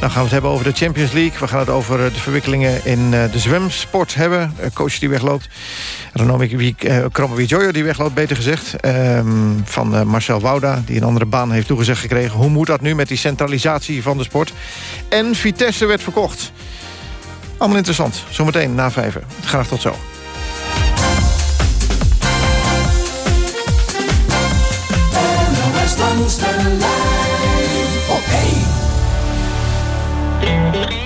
Dan gaan we het hebben over de Champions League. We gaan het over de verwikkelingen in de zwemsport hebben. coach die wegloopt. Renomi Kromowidjojo die wegloopt, beter gezegd. Um, van Marcel Wouda, die een andere baan heeft toegezegd gekregen. Hoe moet dat nu met die centralisatie van de sport? En Vitesse werd verkocht. Allemaal interessant. Zometeen na vijven. Graag tot zo.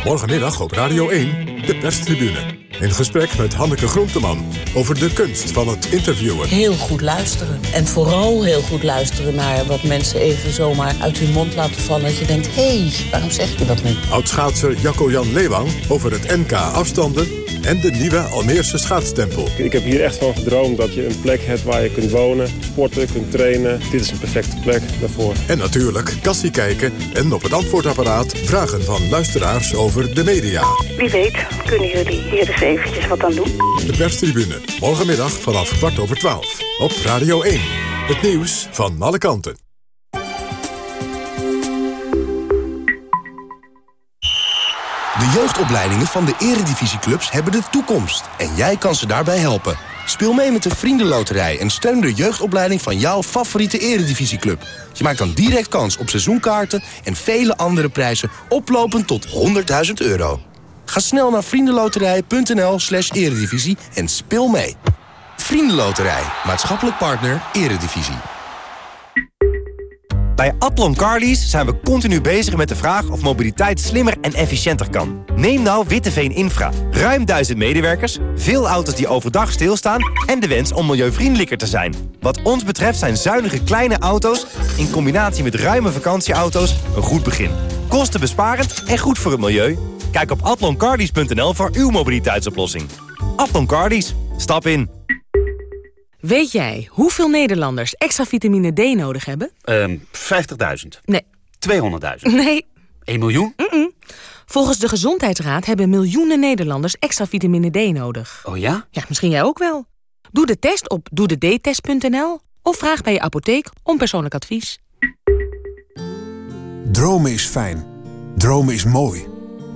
Morgenmiddag op Radio 1, de perstribune. In gesprek met Hanneke Groenteman over de kunst van het interviewen. Heel goed luisteren. En vooral heel goed luisteren naar wat mensen even zomaar uit hun mond laten vallen. Dat je denkt, hé, hey, waarom zeg je dat nu? Oudschaatser Jacco-Jan Leewang over het NK afstanden en de nieuwe Almeerse schaatstempel. Ik heb hier echt van gedroomd dat je een plek hebt waar je kunt wonen, sporten, kunt trainen. Dit is een perfecte plek daarvoor. En natuurlijk kassie kijken en op het antwoordapparaat vragen van luisteraars over de media. Wie weet kunnen jullie hier eens eventjes wat aan doen. De perstribune, morgenmiddag vanaf kwart over twaalf. Op Radio 1, het nieuws van alle kanten. De jeugdopleidingen van de eredivisieclubs hebben de toekomst. En jij kan ze daarbij helpen. Speel mee met de Vriendenloterij en steun de jeugdopleiding van jouw favoriete eredivisieclub. Je maakt dan direct kans op seizoenkaarten en vele andere prijzen oplopend tot 100.000 euro. Ga snel naar vriendenloterij.nl slash eredivisie en speel mee. Vriendenloterij, maatschappelijk partner, eredivisie. Bij Atlon Carlies zijn we continu bezig met de vraag of mobiliteit slimmer en efficiënter kan. Neem nou Witteveen Infra. Ruim duizend medewerkers, veel auto's die overdag stilstaan... en de wens om milieuvriendelijker te zijn. Wat ons betreft zijn zuinige kleine auto's... in combinatie met ruime vakantieauto's een goed begin. Kostenbesparend en goed voor het milieu. Kijk op atloncarlies.nl voor uw mobiliteitsoplossing. Atlon Carlies. Stap in. Weet jij hoeveel Nederlanders extra vitamine D nodig hebben? Ehm 50.000. Nee. 200.000. Nee. 1 miljoen? Volgens de Gezondheidsraad hebben miljoenen Nederlanders extra vitamine D nodig. Oh ja? Ja, misschien jij ook wel. Doe de test op doedetest.nl of vraag bij je apotheek om persoonlijk advies. Dromen is fijn. Dromen is mooi.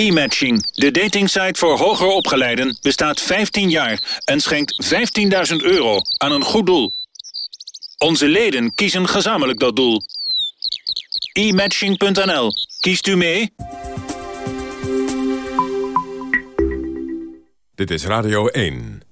E-matching, de datingsite voor hoger opgeleiden, bestaat 15 jaar en schenkt 15.000 euro aan een goed doel. Onze leden kiezen gezamenlijk dat doel. e-matching.nl. Kiest u mee? Dit is Radio 1.